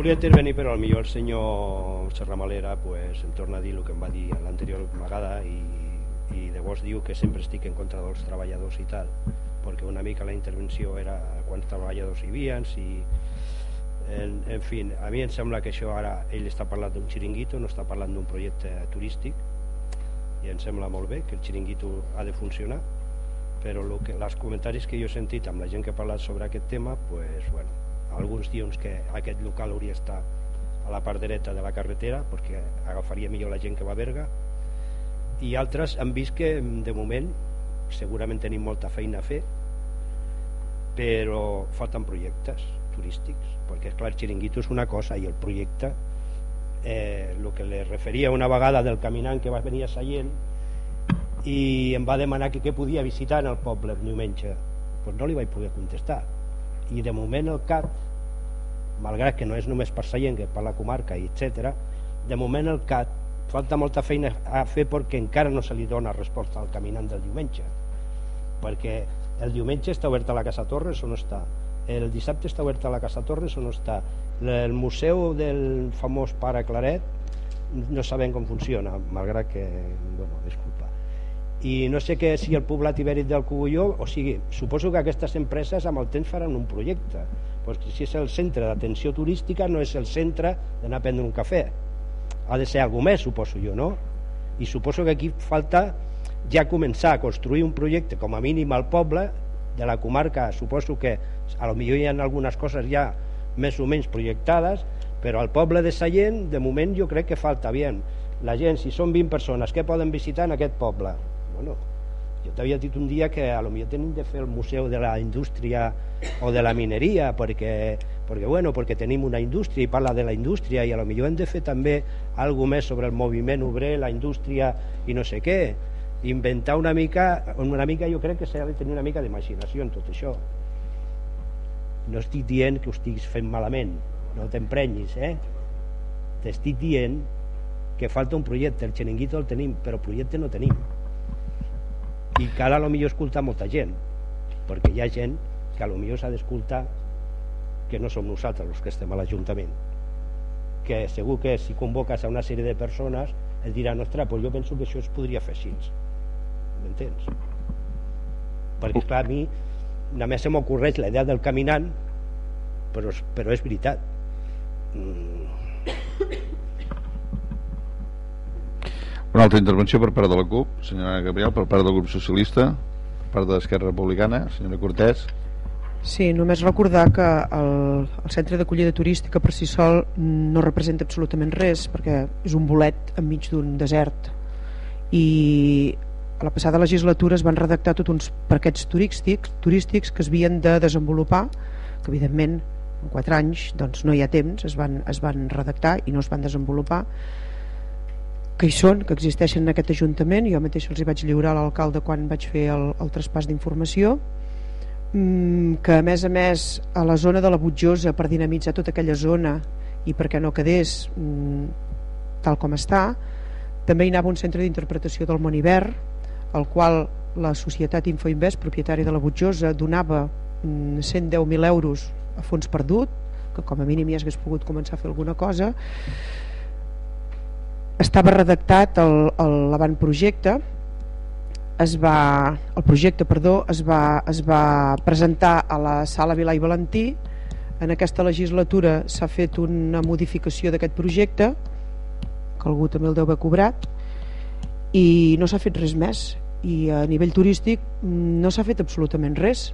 volia intervenir però millor el senyor Serramalera pues, em torna a dir el que em va dir l'anterior vegada i, i llavors diu que sempre estic en contra dels treballadors i tal perquè una mica la intervenció era quants treballadors hi havia si en, en fi, a mi em sembla que això ara ell està parlant d'un xiringuito no està parlant d'un projecte turístic i em sembla molt bé que el xiringuito ha de funcionar però els comentaris que jo he sentit amb la gent que ha parlat sobre aquest tema pues, bueno, alguns diuen que aquest local hauria d'estar a la part dreta de la carretera perquè agafaria millor la gent que va a Berga. I altres han vist que de moment segurament tenim molta feina a fer però falten projectes turístics perquè clar, el xiringuito és una cosa i el projecte eh, el que le referia una vegada del caminant que va venir a Sallent i em va demanar que què podia visitar en el poble diumenge. Pues no li vaig poder contestar i de moment el CAT malgrat que no és només per Sallent que per la comarca etc de moment el CAT falta molta feina a fer perquè encara no se li dona resposta al caminant del diumenge. Perquè el diumenge està obert a la Casa Torres o no està? El dissabte està obert a la Casa Torres o no està? El museu del famós pare Claret no sabem com funciona malgrat que, bueno, disculpa i no sé que si el poblat ibèric del Cogulló o sigui, suposo que aquestes empreses amb el temps faran un projecte pues si és el centre d'atenció turística no és el centre d'anar a prendre un cafè ha de ser alguna més suposo jo no? i suposo que aquí falta ja començar a construir un projecte com a mínim al poble de la comarca suposo que a lo millor hi ha algunes coses ja més o menys projectades però al poble de Sallent de moment jo crec que falta bien la gent, si són 20 persones, què poden visitar en aquest poble? Bueno, jo t'havia dit un dia que a lo millor tenim de fer el museu de la indústria o de la mineria perquè, perquè, bueno, perquè tenim una indústria i parla de la indústria i a lo millor hem de fer també alguna més sobre el moviment obrer, la indústria i no sé què. Inventar una mica una mica jo crec que s'ha de tenir una mica d'imaginació en tot això. No estic dient que ho estiguis fent malament no t'emprenyis eh? t'estic dient que falta un projecte el xeringuito el tenim però projecte no tenim i cal a lo millor escoltar molta gent perquè hi ha gent que a lo millor s'ha d'escoltar que no som nosaltres els que estem a l'Ajuntament que segur que si convoques a una sèrie de persones et diran, ostres, pues jo penso que això es podria fer així. M'entens? perquè esclar, a mi només se m'ocorreix la idea del caminant però, però és veritat. Mm una altra intervenció per part de la CUP, senyora Gabriel, per part del grup socialista, per part de l'Esquerra Republicana, senyora Cortés. Sí, només recordar que el, el centre d'acollida turística per si sol no representa absolutament res perquè és un bolet enmig d'un desert i a la passada legislatura es van redactar tots uns paquets turístics, turístics que es havien de desenvolupar que evidentment en 4 anys doncs no hi ha temps, es van, es van redactar i no es van desenvolupar que hi són, que existeixen en aquest Ajuntament. Jo mateix els hi vaig lliurar a l'alcalde quan vaig fer el, el traspàs d'informació. Mm, que a més a més a la zona de la Butjosa per dinamitzar tota aquella zona i perquè no quedés mm, tal com està també hi anava un centre d'interpretació del món hivern al qual la societat Infoinvest propietària de la Butjosa donava mm, 110.000 euros a fons perdut que com a mínim ja hagués pogut començar a fer alguna cosa estava redactat l'avantprojecte es va, el projecte perdó, es va, es va presentar a la sala Vilà i Valentí. En aquesta legislatura s'ha fet una modificació d'aquest projecte que algú també el deu haver cobrat i no s'ha fet res més. I a nivell turístic no s'ha fet absolutament res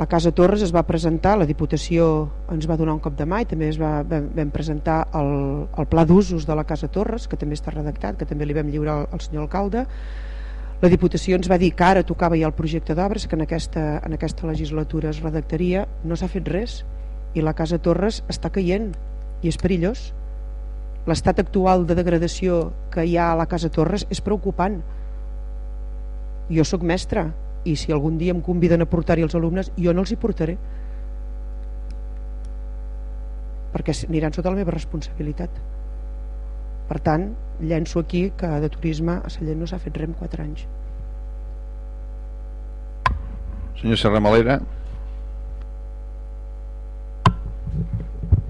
la Casa Torres es va presentar, la Diputació ens va donar un cop de mà i també es va, vam, vam presentar el, el pla d'usos de la Casa Torres, que també està redactat, que també li vam lliurar al, al senyor alcalde. La Diputació ens va dir que ara tocava ja el projecte d'obres, que en aquesta, en aquesta legislatura es redactaria, no s'ha fet res i la Casa Torres està caient i és perillós. L'estat actual de degradació que hi ha a la Casa Torres és preocupant. Jo sóc mestre, i si algun dia em conviden a portar-hi els alumnes jo no els hi portaré. Perquè aniran sota la meva responsabilitat. Per tant llenço aquí que de turisme a Sallent no s'ha fet res en 4 anys. Senyor Serra Malera.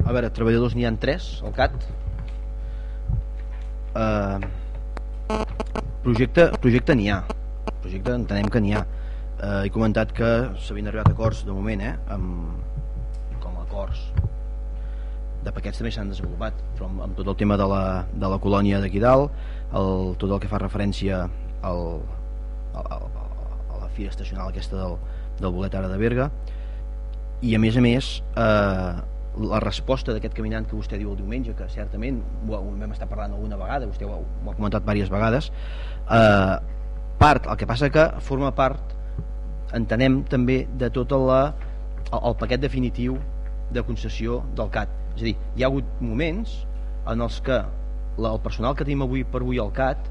A veure, treballadors n'hi han 3 al CAT. Eh, projecte, projecte n'hi ha. Projecte entenem que n'hi ha eh, he comentat que s'havien arribat a acords de moment eh, amb, com a acords de paquets també s'han desenvolupat però amb, amb tot el tema de la, de la colònia d'aquí dalt el, tot el que fa referència al, al, al, a la fira estacional aquesta del, del bolet ara de Berga. I a més a més eh, la resposta d'aquest caminant que vostè diu el diumenge que certament ho, ho vam estar parlant alguna vegada vostè ho, ho ha comentat diverses vegades eh, part, el que passa que forma part entenem també de tot la, el, el paquet definitiu de concessió del CAT. És a dir, hi ha hagut moments en els que la, el personal que tenim avui per avui al CAT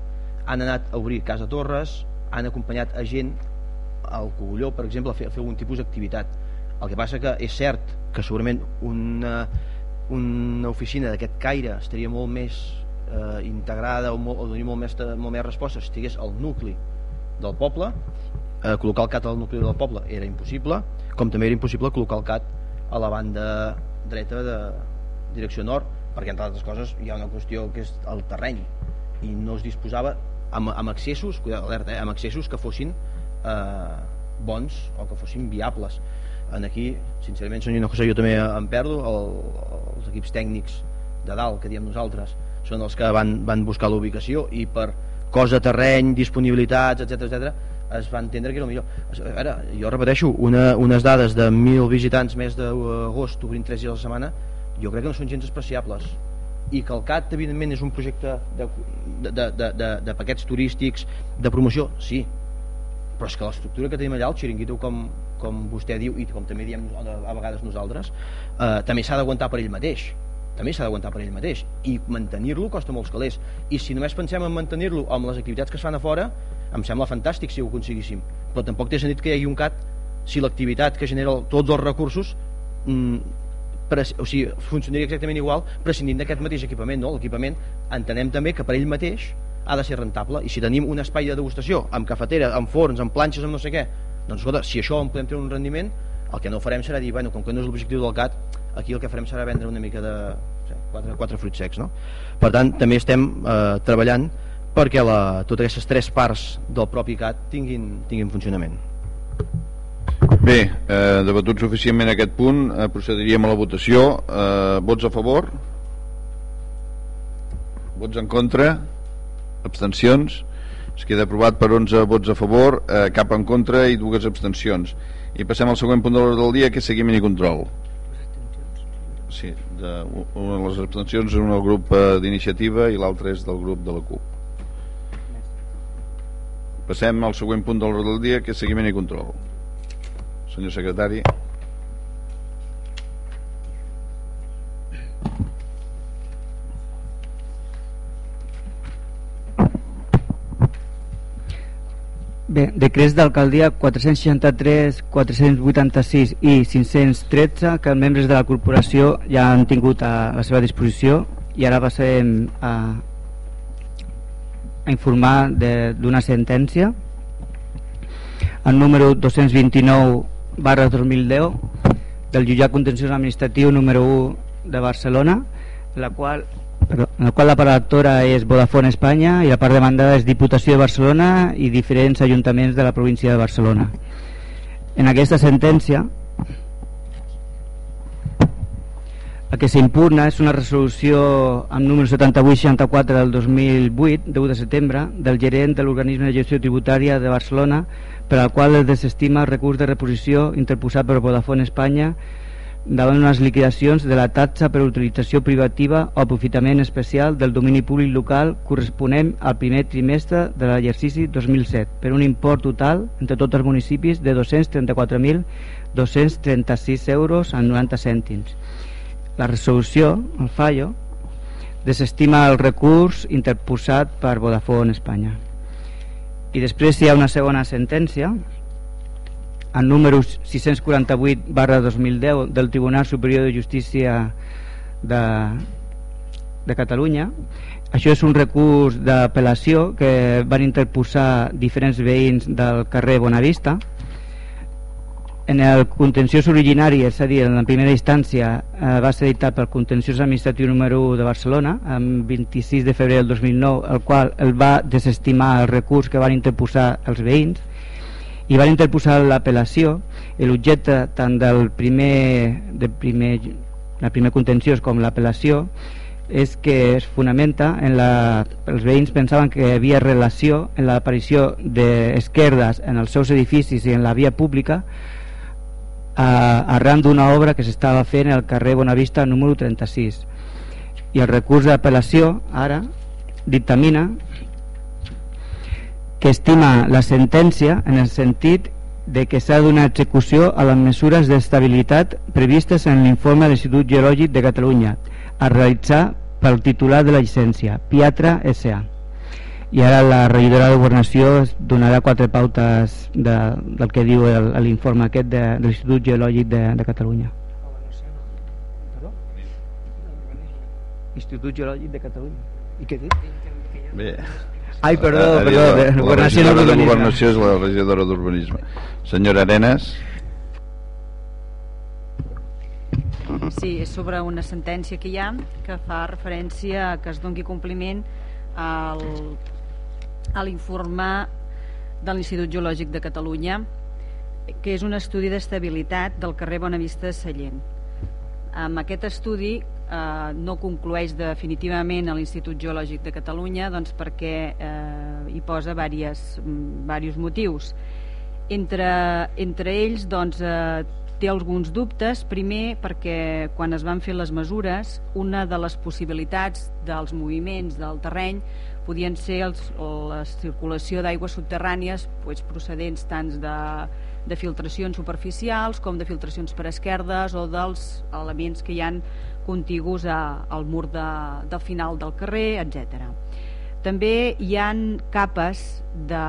han anat a obrir Casa Torres han acompanyat a gent al Cogulló, per exemple, a fer, a fer algun tipus d'activitat. El que passa que és cert que segurament una, una oficina d'aquest caire estaria molt més eh, integrada o, molt, o donaria molt més, molt més resposta si estigués al nucli del poble eh, col·locar el CAT al nucli del poble era impossible com també era impossible col·locar el CAT a la banda dreta de direcció nord perquè entre altres coses hi ha una qüestió que és el terreny i no es disposava amb, amb accessos, cuidado, alerta, eh, amb accessos que fossin eh, bons o que fossin viables. En aquí, sincerament, senyor José, jo també em perdo, el, els equips tècnics de dalt, que diem nosaltres, són els que van, van buscar l'ubicació i per cosa, terreny, disponibilitats, etc etc es va entendre que era el millor. A veure, jo repeteixo, una, unes dades de 1.000 visitants més d'agost obrint 3 dies a la setmana, jo crec que no són gens despreciables i que el CAT evidentment és un projecte de, de, de, de, de paquets turístics de promoció, sí. Però és que l'estructura que tenim allà, el xiringuito com, com vostè diu i com també diem a vegades nosaltres eh, també s'ha d'aguantar per ell mateix. També s'ha d'aguantar per ell mateix. I mantenir-lo costa molts calés. I si només pensem en mantenir-lo amb les activitats que es fan a fora em sembla fantàstic si ho aconseguíssim però tampoc té sentit que hi hagi un CAT si l'activitat que genera tots els recursos mm, o sigui, funcionaria exactament igual prescindint d'aquest mateix equipament no? l'equipament entenem també que per ell mateix ha de ser rentable i si tenim un espai de degustació amb cafetera, amb forns, amb planxes, amb no sé què doncs escolta, si això en podem treure un rendiment el que no farem serà dir, bueno, com que no és l'objectiu del CAT aquí el que farem serà vendre una mica de quatre, quatre fruits secs no? per tant també estem eh, treballant perquè la, totes aquestes tres parts del propi CAT tinguin, tinguin funcionament Bé, eh, debatut suficientment aquest punt eh, procediríem a la votació eh, vots a favor vots en contra abstencions es queda aprovat per 11 vots a favor, eh, cap en contra i dues abstencions. I passem al següent punt de l'ordre del dia, que és seguiment i control. Sí, de, una de les abstencions és un del grup eh, d'iniciativa i l'altra és del grup de la CUP. Passem al següent punt de l'ordre del dia, que és seguiment i control. Senyor secretari. Bé, decrets d'alcaldia 463, 486 i 513 que els membres de la corporació ja han tingut a la seva disposició i ara passem a, a informar d'una sentència el número 229 barra 2010 del jutjat contenciós administratiu número 1 de Barcelona la qual perdó, el qual la part actora és Vodafone Espanya i la part demandada és Diputació de Barcelona i diferents ajuntaments de la província de Barcelona. En aquesta sentència el que s'impugna és una resolució amb número 7864 del 2008, 10 de setembre, del gerent de l'organisme de gestió tributària de Barcelona per al qual es desestima el recurs de reposició interposat per Vodafone Espanya davant unes liquidacions de la taxa per utilització privativa o aprofitament especial del domini públic local corresponent al primer trimestre de l'exercici 2007 per un import total entre tots els municipis de 234.236 euros en 90 cèntims. La resolució, el fallo, desestima el recurs interposat per Vodafone Espanya. I després hi ha una segona sentència el número 648 barra 2010 del Tribunal Superior de Justícia de, de Catalunya això és un recurs d'apel·lació que van interposar diferents veïns del carrer Bonavista en el contenciós originari, és a dir, en la primera instància, eh, va ser dictat pel contenciós administratiu número 1 de Barcelona, amb 26 de febrer del 2009, el qual el va desestimar el recurs que van interposar els veïns, i van interposar l'apel·lació, l'objecte tant del primer, del primer, la primer contenciós com l'apel·lació és que es fonamenta en la... els veïns pensaven que hi havia relació en l'aparició d'esquerdes en els seus edificis i en la via pública eh, arran d'una obra que s'estava fent al carrer Bonavista número 36 i el recurs d'apel·lació ara dictamina que estima la sentència en el sentit de que s'ha donar execució a les mesures d'estabilitat previstes en l'informe de l'Institut Geològic de Catalunya a realitzar pel titular de la llicència, Piatra S.A. I ara la regidora de Governació donarà quatre pautes de, del que diu l'informe aquest de, de l'Institut Geològic de, de Catalunya. Institut Geològic de Catalunya. I què dic? Bé. Ai, perdó, La, perdó, la, la Governació regidora de d'Urbanisme. Governació és la regidora d'Urbanisme. Senyora Arenas. Sí, és sobre una sentència que hi ha que fa referència a que es dongui compliment al, a l'informe de l'Institut Geològic de Catalunya que és un estudi d'estabilitat del carrer Bonavista Sallent. Amb aquest estudi eh, no conclueix definitivament a l'Institut Geològic de Catalunya doncs perquè eh, hi posa diversos, diversos motius. Entre, entre ells doncs, eh, té alguns dubtes, primer perquè quan es van fer les mesures una de les possibilitats dels moviments del terreny podien ser els, la circulació d'aigües subterrànies doncs, procedents tant de, de filtracions superficials com de filtracions per esquerdes o dels elements que hi han contigus a, al mur de, del final del carrer, etc. També hi han capes de,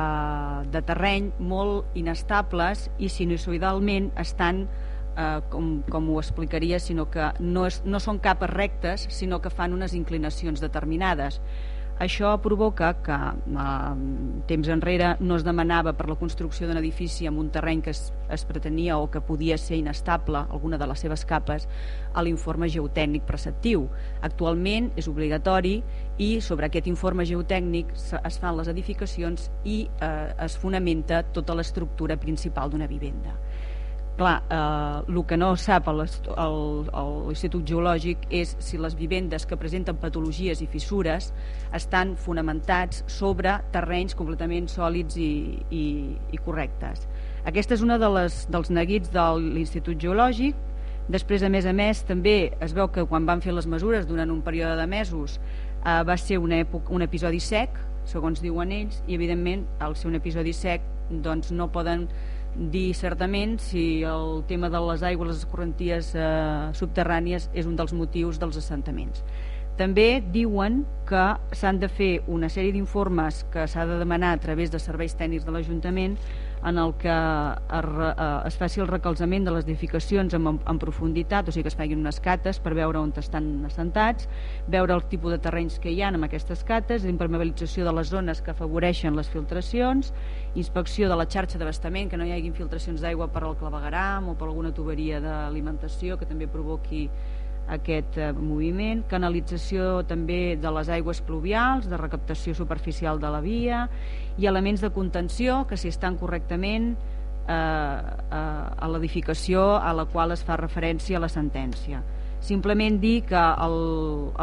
de terreny molt inestables i sinusoidalment estan eh, com, com ho explicaria, sinó que no, és, no són capes rectes, sinó que fan unes inclinacions determinades. Això provoca que eh, temps enrere no es demanava per la construcció d'un edifici amb un terreny que es, es pretenia o que podia ser inestable, alguna de les seves capes, a l'informe geotècnic preceptiu. Actualment és obligatori i sobre aquest informe geotècnic es fan les edificacions i eh, es fonamenta tota l'estructura principal d'una vivenda clar, eh, el que no sap l'Institut Geològic és si les vivendes que presenten patologies i fissures estan fonamentats sobre terrenys completament sòlids i, i, i correctes. Aquesta és una de les, dels neguits de l'Institut Geològic. Després, a més a més, també es veu que quan van fer les mesures durant un període de mesos eh, va ser una època, un episodi sec, segons diuen ells, i evidentment al ser un episodi sec doncs no poden dir certament si el tema de les aigües, les correnties eh, subterrànies és un dels motius dels assentaments. També diuen que s'han de fer una sèrie d'informes que s'ha de demanar a través de serveis tècnics de l'Ajuntament en el que es, eh, es faci el recolzament de les edificacions en, en profunditat, o sigui que es facin unes cates per veure on estan assentats, veure el tipus de terrenys que hi ha en aquestes cates, impermeabilització de les zones que afavoreixen les filtracions, inspecció de la xarxa d'abastament, que no hi hagi filtracions d'aigua per al clavegaram o per alguna tuberia d'alimentació que també provoqui aquest eh, moviment, canalització també de les aigües pluvials, de recaptació superficial de la via i elements de contenció que si estan correctament eh, eh, a l'edificació a la qual es fa referència a la sentència. Simplement dir que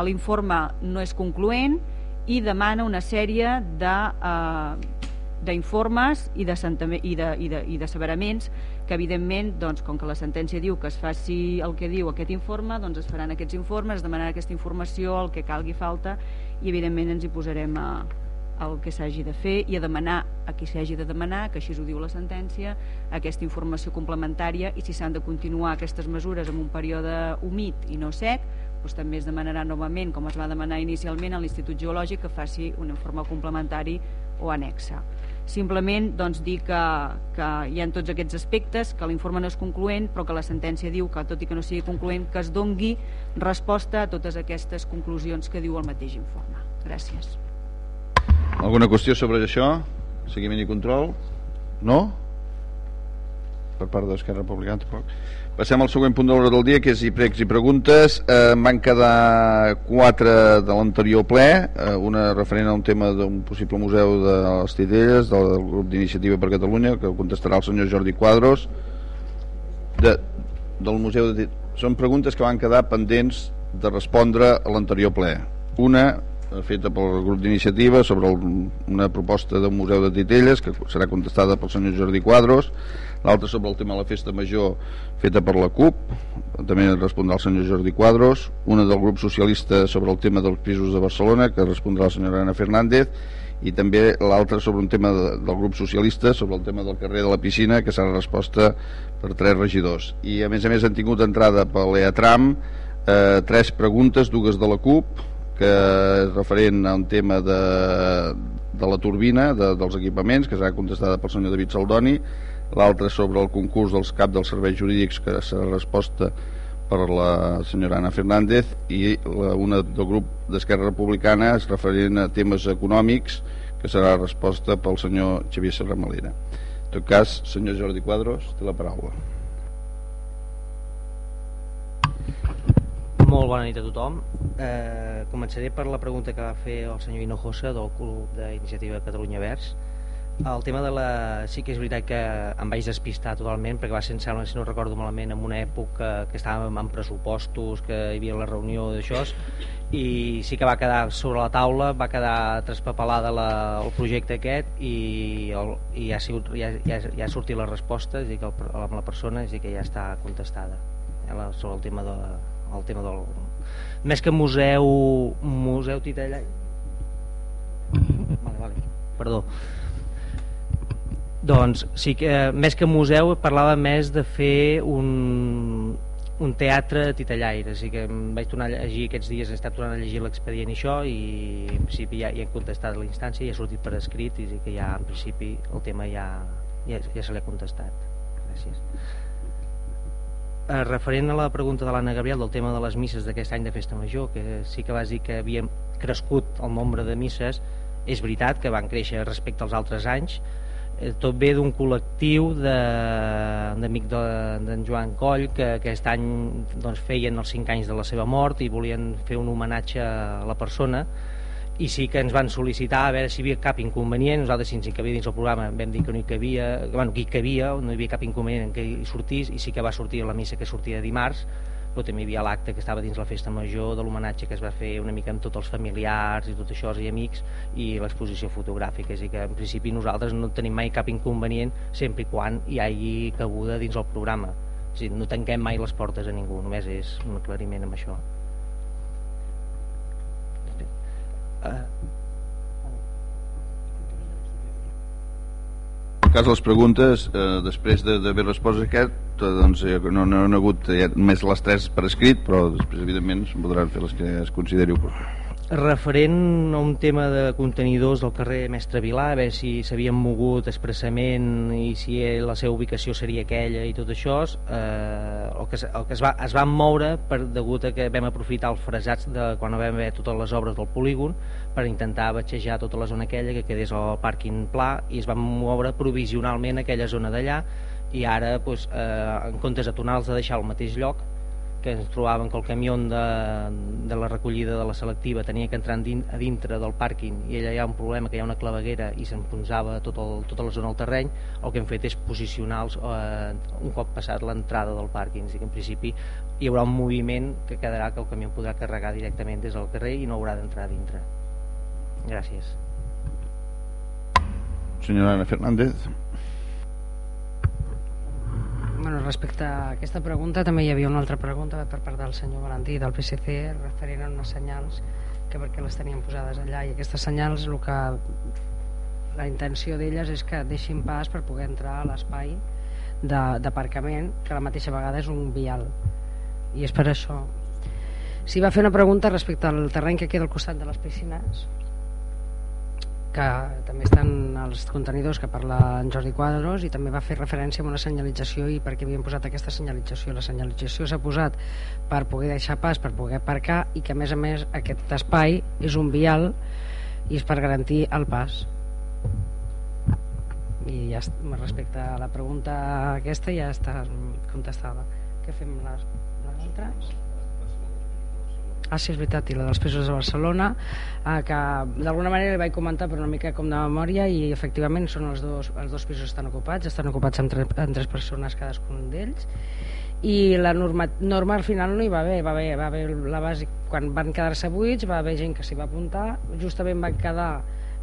l'informe no és concloent i demana una sèrie de eh, d'informes i de, que evidentment, doncs, com que la sentència diu que es faci el que diu aquest informe, doncs es faran aquests informes, es demanarà aquesta informació, el que calgui falta, i evidentment ens hi posarem a, el que s'hagi de fer i a demanar a qui s'hagi de demanar, que així ho diu la sentència, aquesta informació complementària i si s'han de continuar aquestes mesures en un període humit i no sec, doncs també es demanarà novament, com es va demanar inicialment a l'Institut Geològic, que faci un informe complementari o anexa simplement doncs, dir que, que hi ha tots aquests aspectes, que l'informe no és concloent, però que la sentència diu que, tot i que no sigui concloent, que es dongui resposta a totes aquestes conclusions que diu el mateix informe. Gràcies. Alguna qüestió sobre això? Seguiment i control? No? per part d'Esquerra Republicana tampoc. Passem al següent punt de l'hora del dia, que és i pregs i preguntes. Eh, van quedar quatre de l'anterior ple, eh, una referent a un tema d'un possible museu de les Titelles, del grup d'Iniciativa per Catalunya, que contestarà el senyor Jordi Quadros, de, del Museu de Són preguntes que van quedar pendents de respondre a l'anterior ple. Una feta pel grup d'iniciativa sobre el, una proposta d'un museu de Titelles que serà contestada pel senyor Jordi Quadros l'altra sobre el tema de la festa major feta per la CUP també respondrà el senyor Jordi Quadros una del grup socialista sobre el tema dels pisos de Barcelona que respondrà la senyora Ana Fernández i també l'altra sobre un tema de, del grup socialista sobre el tema del carrer de la piscina que serà resposta per tres regidors. I a més a més han tingut entrada per l'EATRAM eh, tres preguntes, dues de la CUP que és referent a un tema de, de la turbina de, dels equipaments que serà contestada pel senyor David Saldoni l'altra sobre el concurs dels cap dels serveis jurídics que serà resposta per la senyora Ana Fernández i la, una del grup d'Esquerra Republicana es referent a temes econòmics que serà resposta pel senyor Xavier Serramalera en tot cas, senyor Jordi Quadros té la paraula Molt bona nit a tothom. Eh, començaré per la pregunta que va fer el senyor Hinojosa del Club d'Iniciativa Catalunya Verds el tema de la... sí que és veritat que em vaig despistar totalment perquè va ser, sembla, si no recordo malament, en una època que estàvem en pressupostos, que hi havia la reunió d'això i sí que va quedar sobre la taula, va quedar traspapelada la, el projecte aquest i, el, i ja, ha sigut, ja, ja, ja ha sortit la resposta, és dir, que el, amb la persona és dir, que ja està contestada ja, sobre el tema, de, el tema del... Més que museu... Museu Titella... Vale, vale, perdó doncs sí que més que museu parlava més de fer un, un teatre titellaire, així que em vaig tornar a llegir aquests dies, he estat tornant a llegir l'expedient i això i en principi ja, ja he contestat la instància i ha sortit per escrit i que ja en principi el tema ja, ja, ja se l'ha contestat. Gràcies. Eh, referent a la pregunta de l'Anna Gabriel del tema de les misses d'aquest any de Festa Major, que sí que vas dir que havíem crescut el nombre de misses, és veritat que van créixer respecte als altres anys, Eh, tot ve d'un col·lectiu d'amic d'en de, Joan Coll que aquest any doncs, feien els 5 anys de la seva mort i volien fer un homenatge a la persona i sí que ens van sol·licitar a veure si hi havia cap inconvenient. Nosaltres ens hi cabia dins el programa vam dir que no hi cabia bueno, que hi cabia, no hi havia cap inconvenient en què hi sortís i sí que va sortir a la missa que sortia dimarts però també hi havia l'acte que estava dins la festa major de l'homenatge que es va fer una mica amb tots els familiars i tot això i amics i l'exposició fotogràfica. És dir que en principi nosaltres no tenim mai cap inconvenient sempre i quan hi hagi cabuda dins el programa. És dir, no tanquem mai les portes a ningú. Només és un aclariment amb això En cas de les preguntes, eh, després d'haver respost aquest, eh, doncs, no, no han hagut eh, més les tres per escrit, però després, evidentment, se'n podran fer les que es consideri oportú. Referent a un tema de contenidors del carrer Mestre Vilà, a veure si s'havien mogut expressament i si la seva ubicació seria aquella i tot això, eh, el, que, el que es va, es van moure per, degut a que vam aprofitar els fresats de quan vam haver totes les obres del polígon per intentar batxejar tota la zona aquella que quedés al pàrquing pla i es van moure provisionalment aquella zona d'allà i ara doncs, eh, en comptes de tornar-los a deixar al mateix lloc que ens trobàvem que el camió de, de la recollida de la selectiva tenia que entrar din, a dintre del pàrquing i allà hi ha un problema que hi ha una claveguera i s'enfonsava tot tota la zona del terreny el que hem fet és posicionar els, eh, un cop passat l'entrada del pàrquing. Que en principi hi haurà un moviment que quedarà que el camió podrà carregar directament des del carrer i no haurà d'entrar dintre. Gràcies. Senyora Ana Fernández Bueno, respecte a aquesta pregunta també hi havia una altra pregunta per part del senyor Valentí del PSC referent a unes senyals que perquè les tenien posades allà. I aquestes senyals el que la intenció d'elles és que deixin pas per poder entrar a l'espai d'aparcament que a la mateixa vegada és un vial. I és per això. Si va fer una pregunta respecte al terreny que queda al costat de les piscines que també estan els contenidors que parla en Jordi Quadros i també va fer referència a una senyalització i per què havien posat aquesta senyalització. La senyalització s'ha posat per poder deixar pas, per poder aparcar i que a més a més aquest espai és un vial i és per garantir el pas. I ja respecte a la pregunta aquesta ja està contestada. Què fem les, les altres? Ah, sí, és veritat, i la dels pisos de Barcelona, eh, que d'alguna manera li vaig comentar per una mica com de memòria i efectivament són els dos, els dos pisos estan ocupats, estan ocupats amb, tres, amb tres persones cadascun d'ells i la norma, norma al final no hi va haver, va haver, va haver la base, quan van quedar-se buits va haver gent que s'hi va apuntar, justament van quedar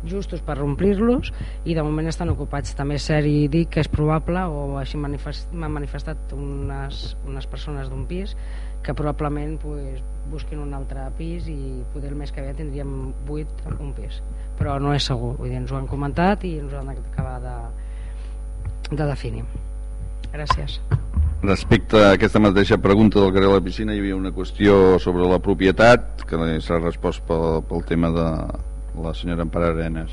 justos per omplir-los i de moment estan ocupats. També és cert i dic que és probable, o així m'han manifest, manifestat unes, unes persones d'un pis, que probablement pues, busquin un altre pis i poder el mes que ve tindríem 8 un pis. Però no és segur, vull dir, ens ho han comentat i ens ho han d'acabar de, de definir. Gràcies. Respecte a aquesta mateixa pregunta del carrer de la piscina hi havia una qüestió sobre la propietat que s'ha respost pel, pel tema de, la senyora Empara Arenas.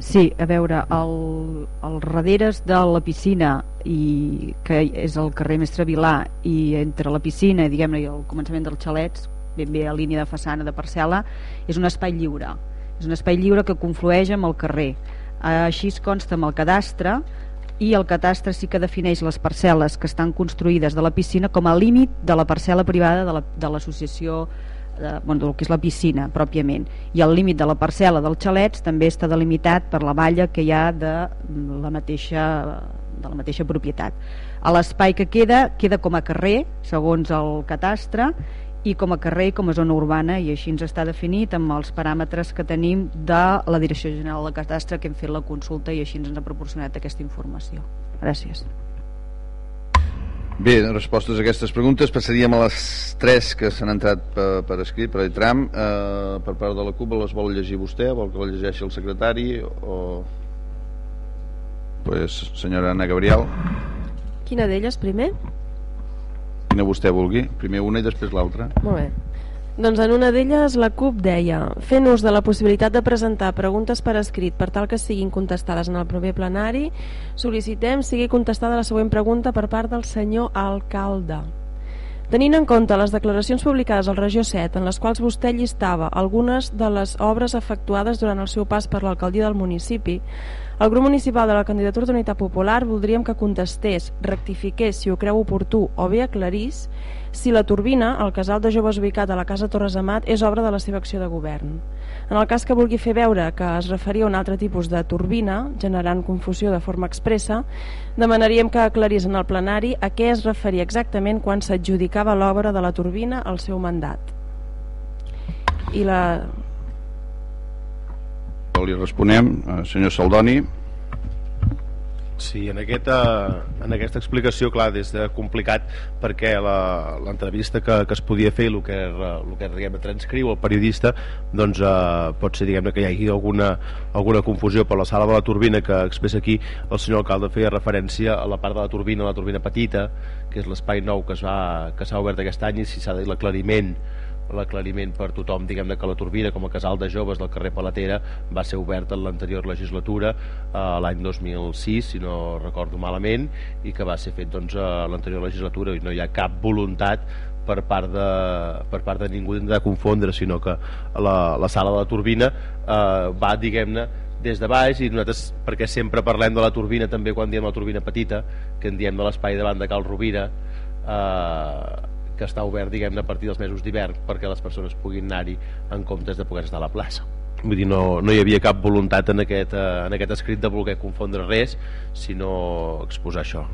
Sí, a veure, el, el darreres de la piscina i que és el carrer Mestre Vilà i entre la piscina diguem-ne i el començament dels xalets ben bé a línia de façana de parcel·la és un espai lliure és un espai lliure que conflueix amb el carrer així es consta amb el cadastre i el catastre sí que defineix les parcel·les que estan construïdes de la piscina com a límit de la parcel·la privada de l'associació la, de, bueno, del que és la piscina pròpiament i el límit de la parcel·la dels xalets també està delimitat per la valla que hi ha de la mateixa, de la mateixa propietat a l'espai que queda, queda com a carrer segons el catastre i com a carrer com a zona urbana i així ens està definit amb els paràmetres que tenim de la Direcció General del Catastre que hem fet la consulta i així ens ha proporcionat aquesta informació. Gràcies. Bé, respostes a aquestes preguntes. Passaríem a les tres que s'han entrat per, per escrit, per tram. Eh, per part de la CUP, les vol llegir vostè? Vol que la llegeixi el secretari? O pues, senyora Anna Gabriel. Quina d'elles primer? Quina vostè vulgui, primer una i després l'altra. Molt bé doncs en una d'elles la CUP deia fent ús de la possibilitat de presentar preguntes per escrit per tal que siguin contestades en el proper plenari, sol·licitem sigui contestada la següent pregunta per part del senyor alcalde. Tenint en compte les declaracions publicades al Regió 7 en les quals vostè llistava algunes de les obres efectuades durant el seu pas per l'alcaldia del municipi, el grup municipal de la candidatura d'Unitat Popular voldríem que contestés, rectifiqués si ho creu oportú o bé aclarís si la turbina, el casal de joves ubicat a la Casa Torres Amat, és obra de la seva acció de govern. En el cas que vulgui fer veure que es referia a un altre tipus de turbina, generant confusió de forma expressa, demanaríem que aclarís en el plenari a què es referia exactament quan s'adjudicava l'obra de la turbina al seu mandat. I la... Li responem, eh, senyor Saldoni. Sí, en aquesta, en aquesta explicació, clar, des de complicat perquè l'entrevista que, que es podia fer i el que, el que diguem, transcriu el periodista doncs eh, pot ser diguem que hi hagi alguna, alguna confusió per la sala de la turbina que expressa aquí el senyor alcalde feia referència a la part de la turbina, la turbina petita que és l'espai nou que s'ha obert aquest any i si s'ha de l'aclariment l'aclariment per tothom diguem-ne que la Turbina com a casal de joves del carrer Palatera va ser oberta en l'anterior legislatura eh, l'any 2006 si no recordo malament i que va ser fet doncs, a l'anterior legislatura i no hi ha cap voluntat per part de, per part de ningú de confondre sinó que la, la sala de la Turbina eh, va diguem-ne des de baix i nosaltres perquè sempre parlem de la turbina també quan diem la turbina petita que en diem de l'espai davant de Cal Rovira eh, que està obert diguem a partir dels mesos d'hivern perquè les persones puguin anar-hi en comptes de poder estar a la plaça. Vull dir, no, no hi havia cap voluntat en aquest, eh, en aquest escrit de voler confondre res sinó exposar això.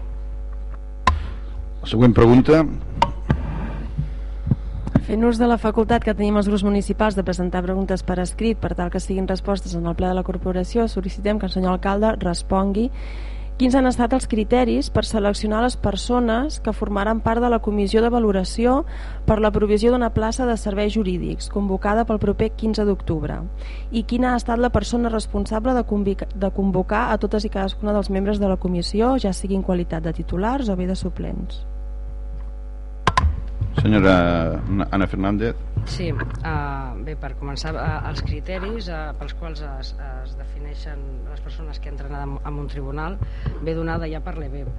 La següent pregunta. Fent ús de la facultat que tenim els grups municipals de presentar preguntes per escrit per tal que siguin respostes en el ple de la corporació, sol·licitem que el senyor alcalde respongui Quins han estat els criteris per seleccionar les persones que formaran part de la comissió de valoració per la provisió d'una plaça de serveis jurídics convocada pel proper 15 d'octubre? I quina ha estat la persona responsable de, de convocar a totes i cadascuna dels membres de la comissió, ja siguin qualitat de titulars o bé de suplents? Senyora Ana Fernández. Sí, uh, bé, per començar, uh, els criteris uh, pels quals es, es defineixen les persones que entren en, un tribunal ve donada ja per l'EBEP.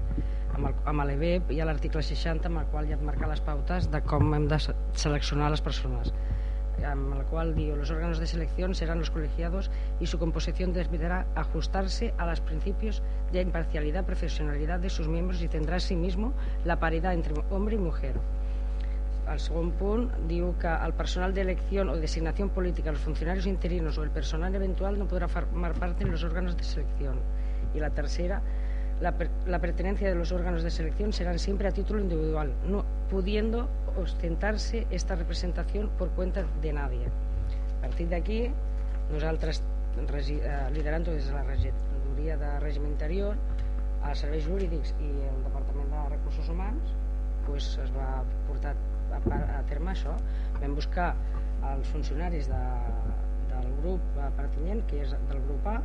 Amb, el, amb l'EBEP hi ha l'article 60 amb el qual ja et marca les pautes de com hem de seleccionar les persones. en la cual digo, los órganos de selección serán los colegiados y su composición deberá ajustarse a los principios de imparcialidad, profesionalidad de sus miembros y tendrá asimismo la paridad entre hombre y mujer. Al segon punt diu que el personal de elección o designación política, los funcionarios interinos o el personal eventual no podrá formar parte en los órganos de selección. Y la tercera, la, la, pertenencia de los órganos de selección serán siempre a título individual, no pudiendo ostentarse esta representación por cuenta de nadie. A partir d'aquí, nosaltres, eh, liderant des de la regidoria de règim interior, als serveis jurídics i el Departament de Recursos Humans, pues, es va portar a, a terme això. Vam buscar els funcionaris de, del grup pertinent, que és del grup A,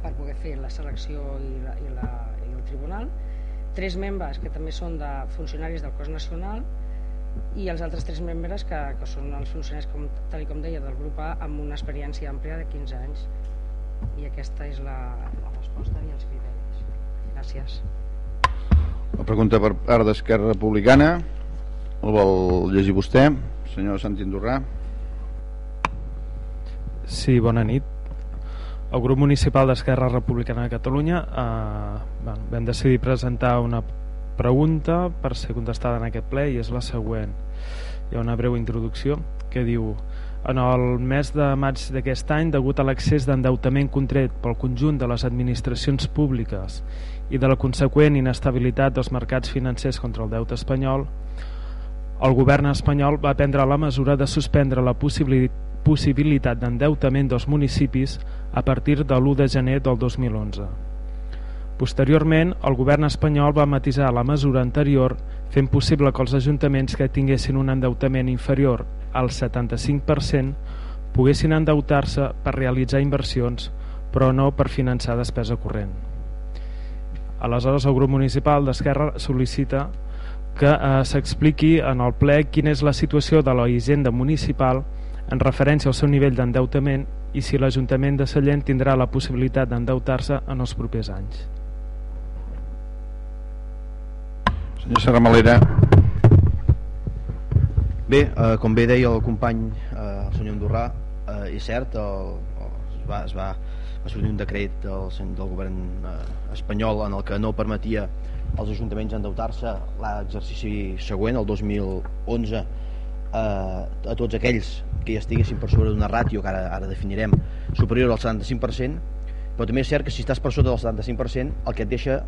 per poder fer la selecció i, la, i, la, i el tribunal. Tres membres que també són de funcionaris del cos nacional i els altres tres membres que, que són els funcionaris, com, tal com deia, del grup A amb una experiència àmplia de 15 anys. I aquesta és la, la resposta i els criteris. Gràcies. La pregunta per part d'Esquerra Republicana el vol llegir vostè senyor Santi Andorrà? Sí, bona nit. El grup municipal d'Esquerra Republicana de Catalunya eh, bueno, vam decidir presentar una pregunta per ser contestada en aquest ple i és la següent. Hi ha una breu introducció que diu en el mes de maig d'aquest any degut a l'accés d'endeutament contret pel conjunt de les administracions públiques i de la conseqüent inestabilitat dels mercats financers contra el deute espanyol el govern espanyol va prendre la mesura de suspendre la possibilitat possibilitat d'endeutament dels municipis a partir de l'1 de gener del 2011. Posteriorment, el govern espanyol va matisar la mesura anterior fent possible que els ajuntaments que tinguessin un endeutament inferior al 75% poguessin endeutar-se per realitzar inversions però no per finançar despesa corrent. Aleshores, el grup municipal d'Esquerra sol·licita que eh, s'expliqui en el ple quina és la situació de la hisenda municipal en referència al seu nivell d'endeutament i si l'Ajuntament de Sallent tindrà la possibilitat d'endeutar-se en els propers anys. Senyor Serramalera. Bé, eh, com bé deia el company, eh, el senyor Andorrà, eh, és cert, el, el, es, va, es va, va sortir un decret del, del govern eh, espanyol en el que no permetia als ajuntaments endeutar-se l'exercici següent, el 2011, eh, a tots aquells que ja estiguessin per sobre d'una ràtio que ara, ara definirem superior al 75% però també és cert que si estàs per sota del 75% el que et deixa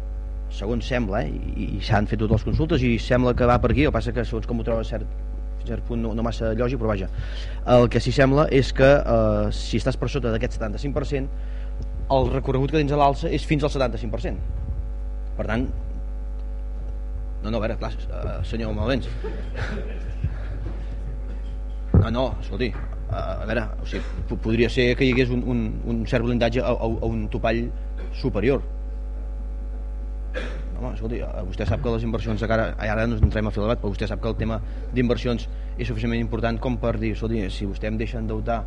segons sembla eh, i, i s'han fet totes les consultes i sembla que va per aquí el que passa que segons com ho trobes cert, cert punt no, no massa lògic però vaja. El que sí sembla és que eh, si estàs per sota d'aquest 75% el recorregut que tens a l'alça és fins al 75% per tant no, no, a veure, clar, eh, senyor Malvens no, no, escolti, a, a veure, o sigui, podria ser que hi hagués un, un, un cert blindatge a, a, a un topall superior. Home, escolti, vostè sap que les inversions, ara, ara no ens entrem a debat, però vostè sap que el tema d'inversions és suficientment important com per dir, escolti, si vostè em deixa endeutar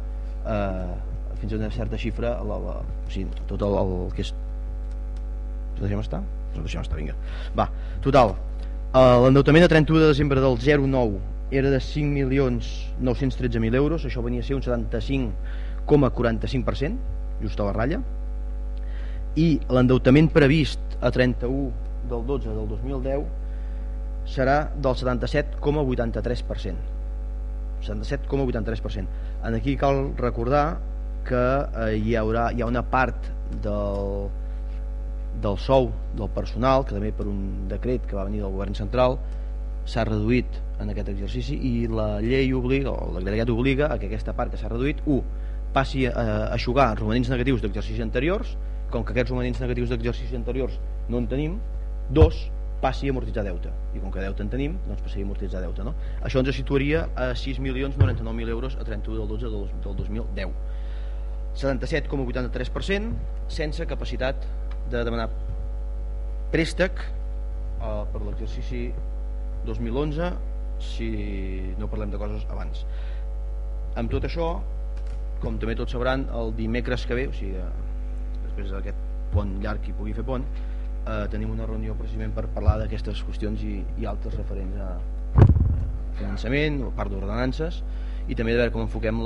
eh, fins a una certa xifra, la, la, o sigui, tot el, el que és... Ens deixem estar? Ens deixem estar, vinga. Va, total, uh, l'endeutament a 31 de desembre del 09 era de 5.913.000 euros, això venia a ser un 75,45%, just a la ratlla, i l'endeutament previst a 31 del 12 del 2010 serà del 77,83%. 77,83%. En aquí cal recordar que eh, hi, haurà, hi ha una part del, del sou del personal, que també per un decret que va venir del govern central, s'ha reduït en aquest exercici i la llei obliga, o l'agregat obliga a que aquesta part que s'ha reduït, 1. passi a, aixugar romanents negatius d'exercicis anteriors, com que aquests romanents negatius d'exercicis anteriors no en tenim, 2. passi a amortitzar deute, i com que deute en tenim, doncs passi a amortitzar deute. No? Això ens situaria a 6.099.000 euros a 31 del 12 del, del 2010. 77,83% sense capacitat de demanar préstec eh, per l'exercici 2011 si no parlem de coses abans. Amb tot això com també tots sabran el dimecres que ve o sigui, després d'aquest pont llarg i pugui fer pont eh, tenim una reunió precisament per parlar d'aquestes qüestions i, i altres referents a finançament o part d'ordenances i també de veure com enfoquem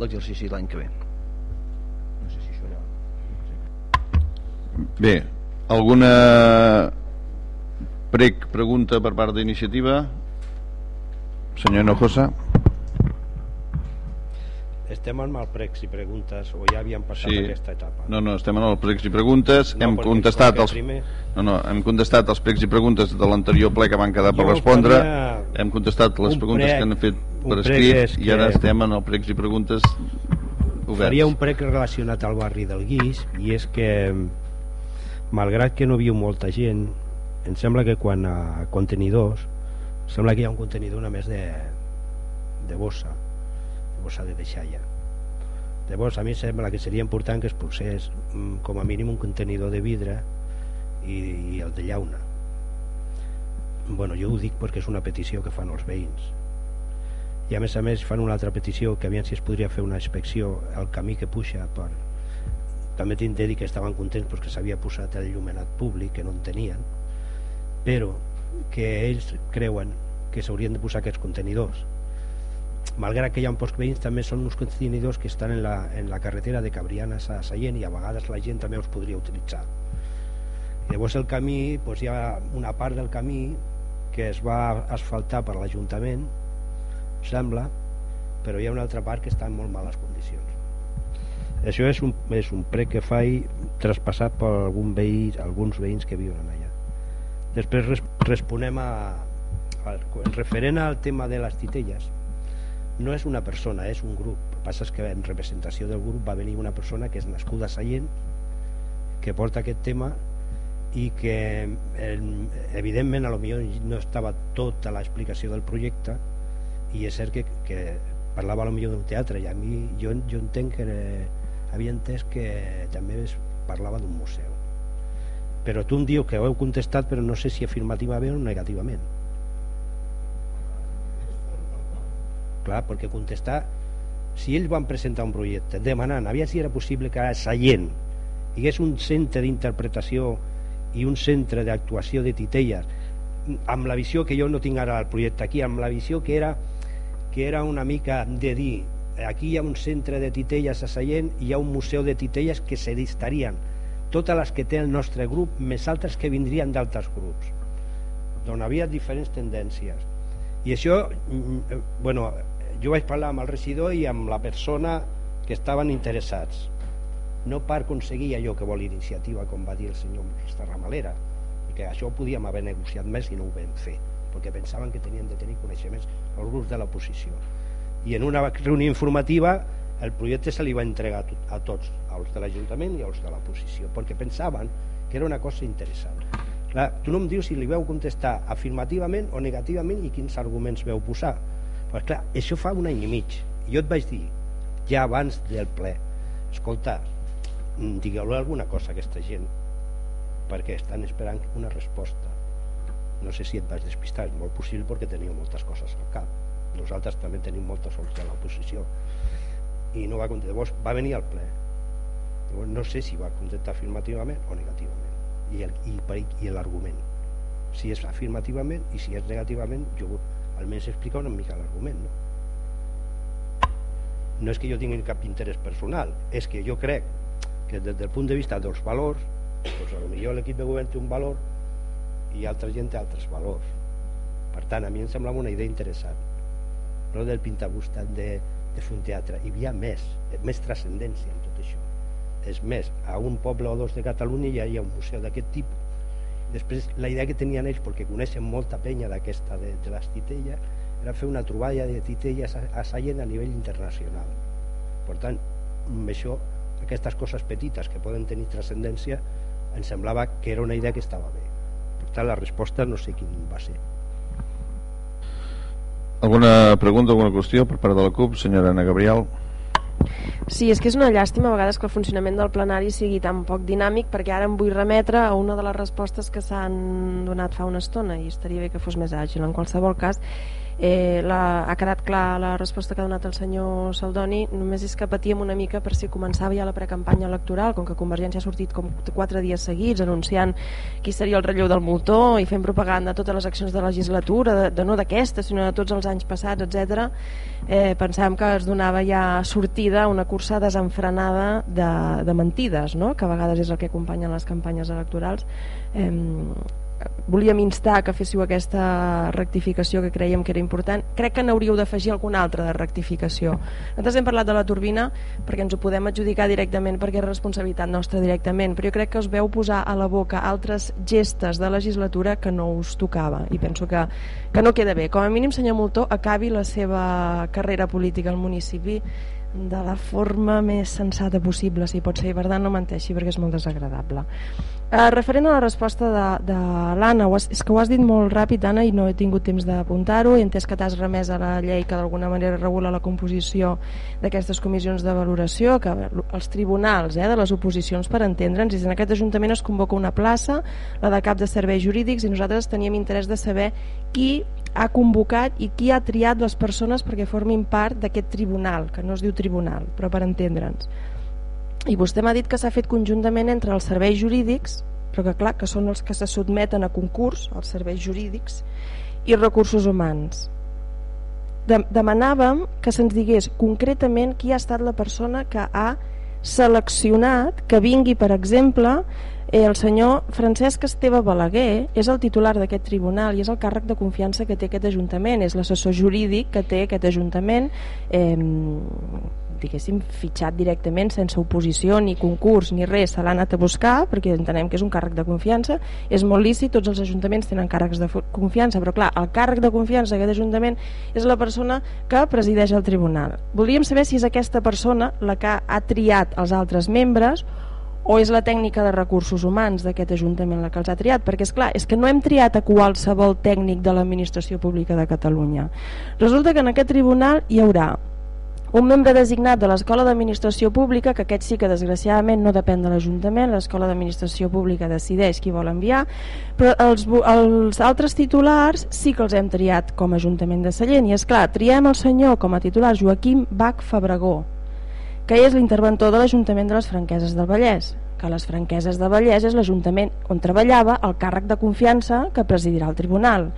l'exercici l'any que ve Bé, alguna prec pregunta per part d'iniciativa? Senyor Hinojosa? Estem amb el pregs i preguntes o ja havíem passat Sí. aquesta etapa? No, no, estem en els pregs i preguntes. No, hem contestat els... primer- No, no, hem contestat els pregs i preguntes de l'anterior ple que van quedar per Jo respondre. faria Hem contestat les un preguntes prec- que han fet per prec escrit i ara que- estem en els pregs i preguntes oberts. Faria un prec relacionat al barri del Guix i és que malgrat que no viu molta gent em sembla que quan a contenidors sembla que hi ha un contenidor només de, de bossa de bossa de deixalla. Llavors a mi sembla que seria important que es posés mm, com a mínim un contenidor de vidre i, i el de llauna. Bueno, jo ho dic perquè és una petició que fan els veïns. I a més a més fan una altra petició que aviam si es podria fer una inspecció al camí que puja per... també tinc de dir que estaven contents perquè s'havia posat el llumenat públic que no en tenien però que ells creuen que s'haurien de posar aquests contenidors. Malgrat que hi ha pocs veïns també són uns contenidors que estan en la, en la carretera de Cabrianes a Sallent i a vegades la gent també els podria utilitzar. Llavors el camí doncs hi ha una part del camí que es va asfaltar per l'Ajuntament sembla però hi ha una altra part que està en molt males condicions això és un, és un prec que faig traspassat per algun veí, alguns veïns que viuen allà. Després res, responem a, a referent al tema de les titelles no és una persona, és un grup. El que passa és que en representació del grup va venir una persona que és nascuda a Sallent que porta aquest tema i que evidentment a lo millor no estava tota l'explicació del projecte i és cert que, que parlava a lo millor d'un teatre. I a mi jo, jo entenc que havia entès que també es parlava d'un museu. Però tu em dius que ho heu contestat però no sé si afirmativament o negativament. Clar, perquè contestar si ells van presentar un projecte demanant, aviam si era possible que a Sallent hi hagués un centre d'interpretació i un centre d'actuació de titelles amb la visió que jo no tinc ara el projecte aquí, amb la visió que era que era una mica de dir aquí hi ha un centre de titelles a Sallent i hi ha un museu de titelles que se distarien totes les que té el nostre grup més altres que vindrien d'altres grups. D'on havia diferents tendències. I això mm, bueno, jo vaig parlar amb el regidor i amb la persona que estaven interessats. No per aconseguir allò que vol iniciativa com va dir el senyor Ramalera que això ho podíem haver negociat més i no ho vam fer perquè pensaven que tenien de tenir coneixements els grups de l'oposició i en una reunió informativa el projecte se li va entregar a, tot, a tots als de l'Ajuntament i als de l'oposició perquè pensaven que era una cosa interessant. Clar, tu no em dius si li veu contestar afirmativament o negativament i quins arguments veu posar. Però clar, això fa un any i mig. Jo et vaig dir ja abans del ple escolta, digueu alguna cosa a aquesta gent perquè estan esperant una resposta. No sé si et vaig despistar, és molt possible perquè teniu moltes coses al cap nosaltres també tenim moltes sols de l'oposició. I no va contestar, llavors va venir al ple. Llavors no sé si va contestar afirmativament o negativament. I, el, i, i l'argument. Si és afirmativament i si és negativament jo almenys explicar una mica l'argument no? no és que jo tingui cap interès personal és que jo crec que des del punt de vista dels valors doncs potser l'equip de govern té un valor i altra gent té altres valors. Per tant a mi em semblava una idea interessant no del pintabús tant de, de fer un teatre. Hi havia més, més transcendència en tot això. És més, a un poble o dos de Catalunya ja hi ha un museu d'aquest tipus. Després la idea que tenien ells perquè coneixen molta penya d'aquesta de, de les titelles era fer una troballa de titelles a, a Sallent a nivell internacional. Per tant, això aquestes coses petites que poden tenir transcendència em semblava que era una idea que estava bé. Per tant la resposta no sé quin va ser Alguna pregunta, alguna qüestió per part de la CUP, senyora Ana Gabriel? Sí, és que és una llàstima a vegades que el funcionament del plenari sigui tan poc dinàmic perquè ara em vull remetre a una de les respostes que s'han donat fa una estona i estaria bé que fos més àgil. En qualsevol cas, Eh, la, ha quedat clar la resposta que ha donat el senyor Saldoni, només és que patíem una mica per si començava ja la precampanya electoral, com que Convergència ha sortit com quatre dies seguits anunciant qui seria el relleu del motor i fent propaganda a totes les accions de legislatura, de, de no d'aquesta, sinó de tots els anys passats, etc. Eh, pensàvem que es donava ja sortida una cursa desenfrenada de, de mentides, no? que a vegades és el que acompanyen les campanyes electorals. Eh, volíem instar que féssiu aquesta rectificació que creiem que era important. Crec que n'hauríeu d'afegir alguna altra de rectificació. Nosaltres hem parlat de la turbina perquè ens ho podem adjudicar directament perquè és responsabilitat nostra directament però jo crec que us veu posar a la boca altres gestes de legislatura que no us tocava. I penso que, que no queda bé. Com a mínim senyor Moltó acabi la seva carrera política al municipi de la forma més sensata possible si pot ser, i per tant no menteixi perquè és molt desagradable. Uh, referent a la resposta de, de l'Anna és que ho has dit molt ràpid Anna i no he tingut temps d'apuntar-ho. He entès que t'has remès a la llei que d'alguna manera regula la composició d'aquestes comissions de valoració que els tribunals eh, de les oposicions per entendre'ns, en aquest Ajuntament es convoca una plaça, la de cap de serveis jurídics i nosaltres teníem interès de saber qui ha convocat i qui ha triat les persones perquè formin part d'aquest tribunal, que no es diu tribunal, però per entendre'ns. I vostè m'ha dit que s'ha fet conjuntament entre els serveis jurídics, però que clar, que són els que se sotmeten a concurs, els serveis jurídics, i recursos humans. De demanàvem que se'ns digués concretament qui ha estat la persona que ha seleccionat que vingui, per exemple, el senyor Francesc Esteve Balaguer és el titular d'aquest tribunal i és el càrrec de confiança que té aquest Ajuntament, és l'assessor jurídic que té aquest Ajuntament eh, diguéssim, fitxat directament sense oposició ni concurs ni res, se l'ha anat a buscar perquè entenem que és un càrrec de confiança. És molt lícit, tots els ajuntaments tenen càrrecs de confiança, però clar, el càrrec de confiança d'aquest ajuntament és la persona que presideix el tribunal. Voldríem saber si és aquesta persona la que ha triat els altres membres o és la tècnica de recursos humans d'aquest Ajuntament la que els ha triat? Perquè és clar, és que no hem triat a qualsevol tècnic de l'administració pública de Catalunya. Resulta que en aquest tribunal hi haurà un membre designat de l'Escola d'Administració Pública, que aquest sí que desgraciadament no depèn de l'Ajuntament, l'Escola d'Administració Pública decideix qui vol enviar, però els, els altres titulars sí que els hem triat com a Ajuntament de Sallent, i és clar, triem el senyor com a titular Joaquim Bach Fabregó, que és l'interventor de l'Ajuntament de les Franqueses del Vallès, que les Franqueses del Vallès és l'Ajuntament on treballava el càrrec de confiança que presidirà el Tribunal.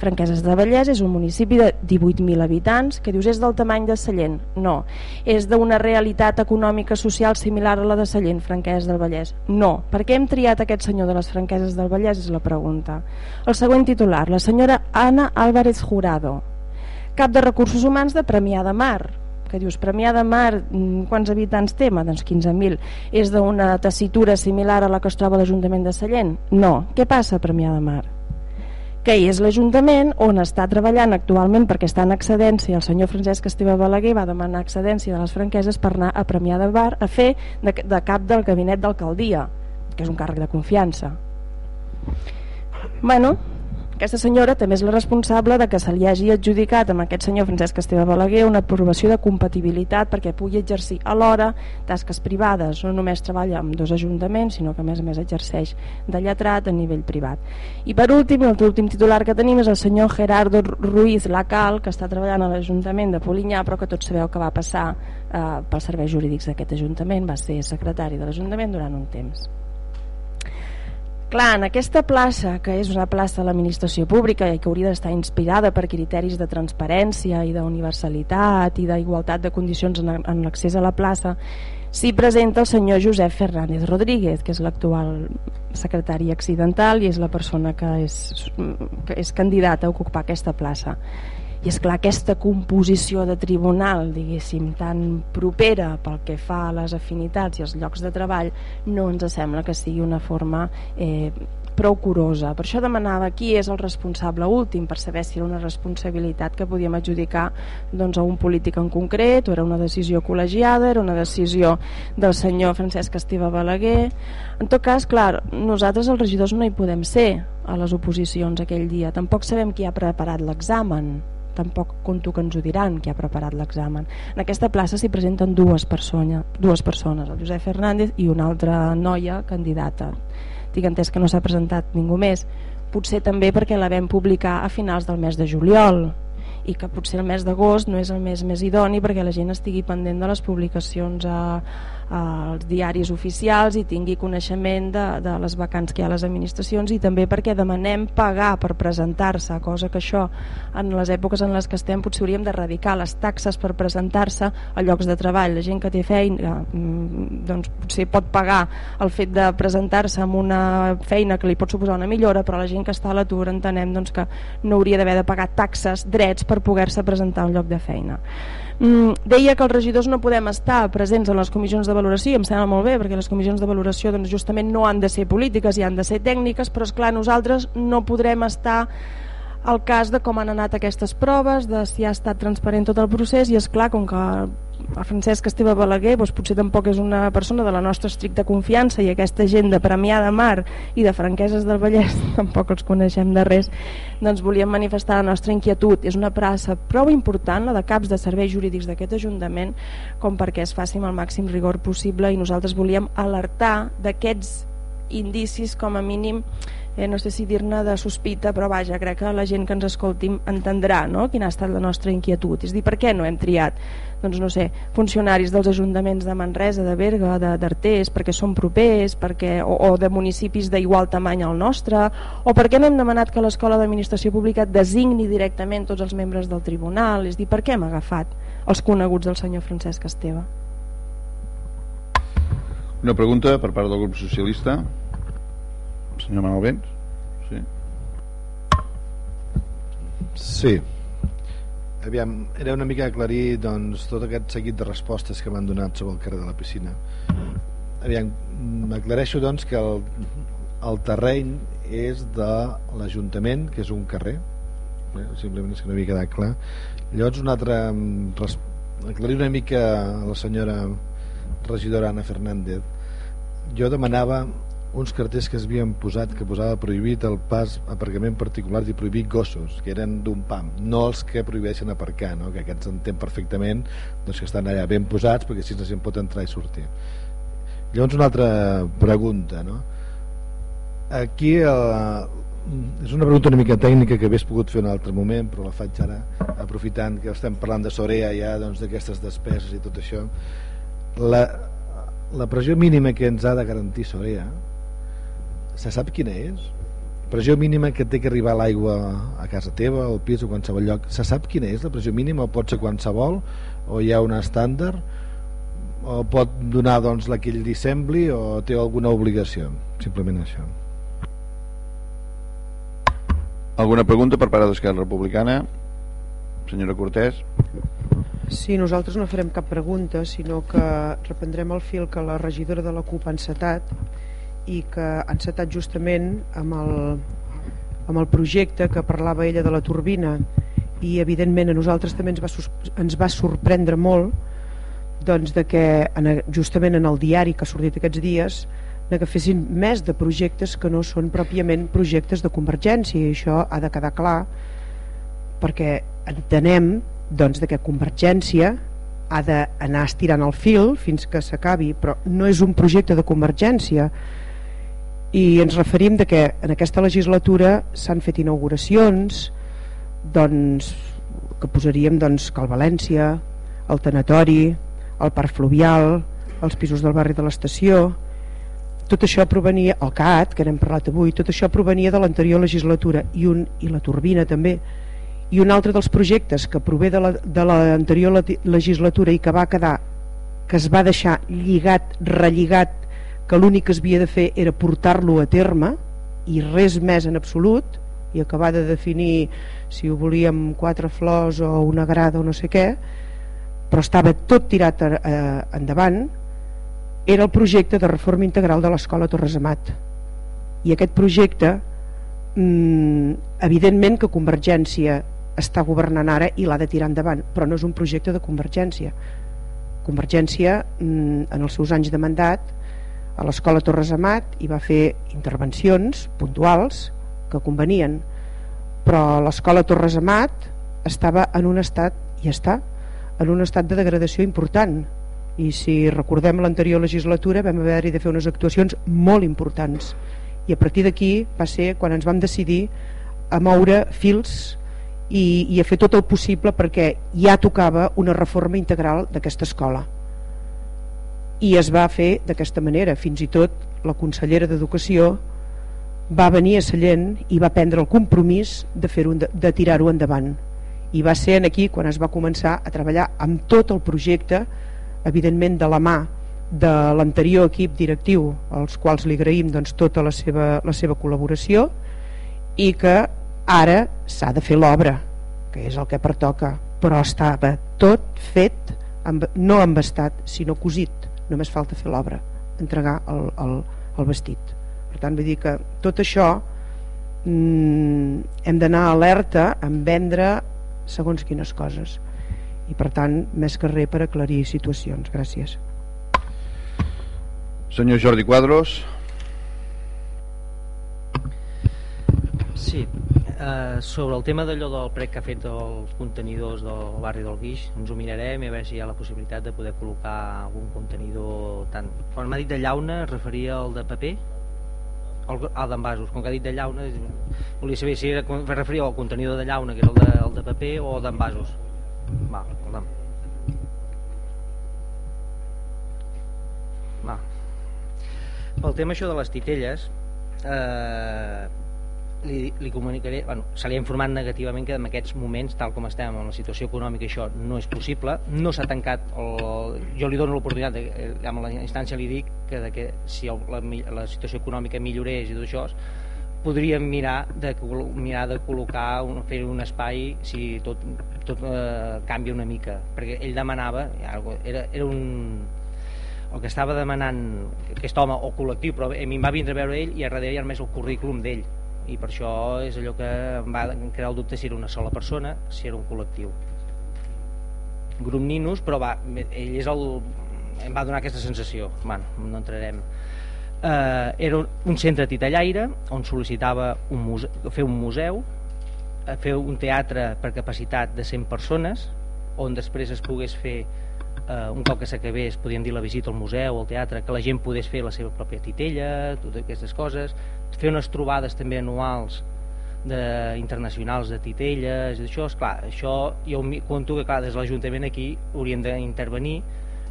Franqueses del Vallès és un municipi de 18.000 habitants que dius és del tamany de Sallent. No. És d'una realitat econòmica social similar a la de Sallent, Franqueses del Vallès. No. Per què hem triat aquest senyor de les Franqueses del Vallès és la pregunta. El següent titular, la senyora Ana Álvarez Jurado, cap de recursos humans de Premià de Mar que dius Premià de Mar, mm, quants habitants té? Doncs 15.000. És d'una tessitura similar a la que es troba l'Ajuntament de Sallent? No. Què passa a Premià de Mar? que és l'Ajuntament on està treballant actualment perquè està en excedència el senyor Francesc Esteve Balaguer va demanar excedència de les franqueses per anar a Premià de Bar a fer de, de cap del gabinet d'alcaldia que és un càrrec de confiança bueno aquesta senyora també és la responsable de que se li hagi adjudicat amb aquest senyor Francesc Esteve Balaguer una aprovació de compatibilitat perquè pugui exercir alhora tasques privades, no només treballa amb dos ajuntaments, sinó que a més a més exerceix de lletrat a nivell privat. I per últim, l'últim titular que tenim és el senyor Gerardo Ruiz Lacal, que està treballant a l'Ajuntament de Polinyà, però que tots sabeu que va passar eh, pels serveis jurídics d'aquest Ajuntament, va ser secretari de l'Ajuntament durant un temps. Clar, en aquesta plaça, que és una plaça de l'administració pública i que hauria d'estar inspirada per criteris de transparència i d'universalitat i d'igualtat de condicions en, l'accés a la plaça, s'hi presenta el senyor Josep Fernández Rodríguez, que és l'actual secretari accidental i és la persona que és, que és candidata a ocupar aquesta plaça i és clar aquesta composició de tribunal diguéssim tan propera pel que fa a les afinitats i els llocs de treball no ens sembla que sigui una forma eh, prou curosa. Per això demanava qui és el responsable últim, per saber si era una responsabilitat que podíem adjudicar doncs, a un polític en concret, o era una decisió col·legiada, era una decisió del senyor Francesc Esteve Balaguer. En tot cas, clar, nosaltres els regidors no hi podem ser a les oposicions aquell dia. Tampoc sabem qui ha preparat l'examen tampoc conto que ens ho diran qui ha preparat l'examen. En aquesta plaça s'hi presenten dues, persona, dues persones, el Josep Fernández i una altra noia candidata. Tinc entès que no s'ha presentat ningú més, potser també perquè la vam publicar a finals del mes de juliol i que potser el mes d'agost no és el mes més idoni perquè la gent estigui pendent de les publicacions a, als diaris oficials i tingui coneixement de, de les vacants que hi ha a les administracions i també perquè demanem pagar per presentar-se, cosa que això en les èpoques en les que estem potser hauríem d'erradicar les taxes per presentar-se a llocs de treball. La gent que té feina mm, doncs potser pot pagar el fet de presentar-se amb una feina que li pot suposar una millora, però la gent que està a l'atur entenem doncs, que no hauria d'haver de pagar taxes, drets per poder-se presentar a un lloc de feina. Mm, deia que els regidors no podem estar presents en les comissions de valoració, em sembla molt bé, perquè les comissions de valoració doncs, justament no han de ser polítiques i han de ser tècniques, però és clar nosaltres no podrem estar al cas de com han anat aquestes proves, de si ha estat transparent tot el procés i és clar com que el Francesc Esteve Balaguer doncs potser tampoc és una persona de la nostra estricta confiança i aquesta gent de Premià de Mar i de Franqueses del Vallès tampoc els coneixem de res doncs volíem manifestar la nostra inquietud. És una praça prou important la de caps de serveis jurídics d'aquest Ajuntament com perquè es faci amb el màxim rigor possible i nosaltres volíem alertar d'aquests indicis com a mínim eh, no sé si dir-ne de sospita, però vaja, crec que la gent que ens escolti entendrà no? quina ha estat la nostra inquietud. És dir, per què no hem triat doncs no sé, funcionaris dels ajuntaments de Manresa, de Berga, d'Artés, perquè són propers, perquè, o, o de municipis d'igual tamany al nostre, o per què no hem demanat que l'Escola d'Administració Pública designi directament tots els membres del tribunal? És dir, per què hem agafat els coneguts del senyor Francesc Esteve? Una pregunta per part del grup socialista. Senyor Manuel Vents? Sí. Sí. Aviam, era una mica aclarir doncs, tot aquest seguit de respostes que m'han donat sobre el carrer de la piscina. Aviam, m'aclareixo doncs que el, el terreny és de l'Ajuntament, que és un carrer, eh? simplement és que no havia quedat clar. Llavors un altre, aclarir una mica a la senyora regidora Ana Fernández, jo demanava uns cartells que es havien posat que posava prohibit el pas aparcament particular i prohibit gossos, que eren d'un PAM, no els que prohibeixen aparcar, no? que aquests entén perfectament doncs, que estan allà ben posats perquè així la gent pot entrar i sortir. Llavors una altra pregunta, no? Aquí el, és una pregunta una mica tècnica que hagués pogut fer en un altre moment, però la faig ara, aprofitant que estem parlant de Sorea ja, doncs d'aquestes despeses i tot això. La, la pressió mínima que ens ha de garantir Sorea se sap quina és? pressió mínima que té que arribar l'aigua a casa teva, al pis o qualsevol lloc. Se sap quina és la pressió mínima? O pot ser qualsevol? O hi ha un estàndard? O pot donar doncs, la que ell li sembli? O té alguna obligació? Simplement això. Alguna pregunta per part d'Esquerra Republicana? Senyora Cortés? Sí, nosaltres no farem cap pregunta, sinó que reprendrem el fil que la regidora de la CUP ha encetat i que ha encetat justament amb el, amb el projecte que parlava ella de la turbina. I evidentment a nosaltres també ens va, ens va sorprendre molt doncs de que en, justament en el diari que ha sortit aquests dies que agafessin més de projectes que no són pròpiament projectes de convergència i això ha de quedar clar perquè entenem doncs, de que convergència ha d'anar estirant el fil fins que s'acabi però no és un projecte de convergència i ens referim de que en aquesta legislatura s'han fet inauguracions doncs, que posaríem doncs, Cal València, el Tanatori, el Parc Fluvial, els pisos del barri de l'estació, tot això provenia, el CAT, que n'hem parlat avui, tot això provenia de l'anterior legislatura i, un, i la turbina també, i un altre dels projectes que prové de l'anterior la, legislatura i que va quedar, que es va deixar lligat, relligat que l'únic que havia de fer era portar-lo a terme i res més en absolut i acabar de definir si ho volíem quatre flors o una grada o no sé què però estava tot tirat eh, endavant era el projecte de reforma integral de l'escola Torres Amat. I aquest projecte mm, evidentment que Convergència està governant ara i l'ha de tirar endavant però no és un projecte de Convergència. Convergència mm, en els seus anys de mandat a l'escola Torres Amat i va fer intervencions puntuals que convenien. Però l'escola Torres Amat estava en un estat i està en un estat de degradació important. I si recordem l'anterior legislatura vam haver-hi de fer unes actuacions molt importants. I a partir d'aquí va ser quan ens vam decidir a moure fils i, i a fer tot el possible perquè ja tocava una reforma integral d'aquesta escola i es va fer d'aquesta manera. Fins i tot la consellera d'Educació va venir a Sallent i va prendre el compromís de, fer de, de tirar-ho endavant. I va ser aquí quan es va començar a treballar amb tot el projecte evidentment de la mà de l'anterior equip directiu als quals li agraïm doncs, tota la seva, la seva col·laboració i que ara s'ha de fer l'obra que és el que pertoca. Però estava tot fet amb, no embastat sinó cosit només falta fer l'obra entregar el, el, el vestit. Per tant vull dir que tot això mm, hem d'anar alerta en vendre segons quines coses. I per tant més que res per aclarir situacions. Gràcies. Senyor Jordi Quadros. Sí, eh, sobre el tema d'allò del prec que ha fet dels contenidors del barri del Guix, ens ho mirarem i a veure si hi ha la possibilitat de poder col·locar algun contenidor tant... Quan m'ha dit de llauna es referia al de paper? El, al d'envasos, com que ha dit de llauna volia saber si era, es referia al contenidor de llauna que era el de, el de paper o d'envasos va, el de... va. Pel tema això de les titelles eh, li, li comunicaré, bueno, se li ha informat negativament que en aquests moments, tal com estem en la situació econòmica, això no és possible. No s'ha tancat, el, jo li dono l'oportunitat eh, amb la instància li dic que, de que si el, la, la situació econòmica millorés i tot això podríem mirar de, mirar de col·locar un, fer un espai si tot, tot eh, canvia una mica. Perquè ell demanava era, era un, el que estava demanant aquest home o col·lectiu però a mi em va vindre a veure ell i a darrere hi ha més el currículum d'ell i per això és allò que em va crear el dubte si era una sola persona si era un col·lectiu. Grup Ninus però va, ell és el em va donar aquesta sensació. Bueno, no entrarem. Eh, era un centre titellaire on sol·licitava un muse fer un museu eh, fer un teatre per capacitat de 100 persones on després es pogués fer eh, un cop que s'acabés podíem dir la visita al museu, al teatre, que la gent pogués fer la seva pròpia titella, totes aquestes coses, fer unes trobades també anuals de, internacionals de titelles, això, esclar, això jo conto que clar, des de l'Ajuntament aquí haurien d'intervenir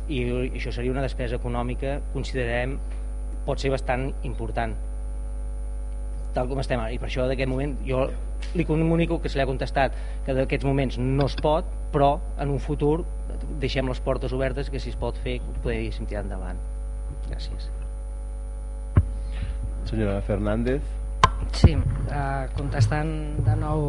i això seria una despesa econòmica, considerem, pot ser bastant important tal com estem ara, i per això d'aquest moment jo li comunico que se li ha contestat que d'aquests moments no es pot, però en un futur deixem les portes obertes que si es pot fer podríem tirar endavant. Gràcies senyora Fernández Sí, eh, contestant de nou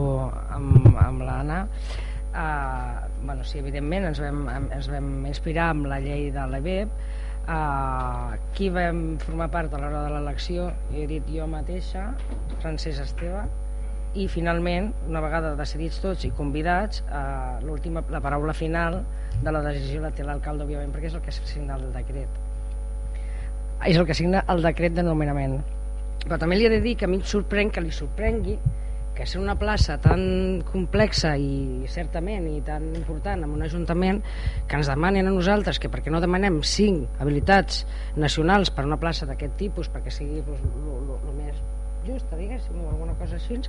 amb, amb l'Anna eh, bueno, sí, evidentment ens vam, ens vam inspirar amb la llei de l'EBEP eh, qui vam formar part a l'hora de l'elecció he dit jo mateixa Francesc Esteve i finalment, una vegada decidits tots i convidats, eh, l'última la paraula final de la decisió la té l'alcalde, òbviament, perquè és el que signa el decret. És el que signa el decret de nomenament. Però també li he de dir que a mi em sorprèn que li sorprengui que ser una plaça tan complexa i certament i tan important en un ajuntament que ens demanen a nosaltres que perquè no demanem cinc habilitats nacionals per una plaça d'aquest tipus perquè sigui pues, el més justa, diguéssim, o alguna cosa així,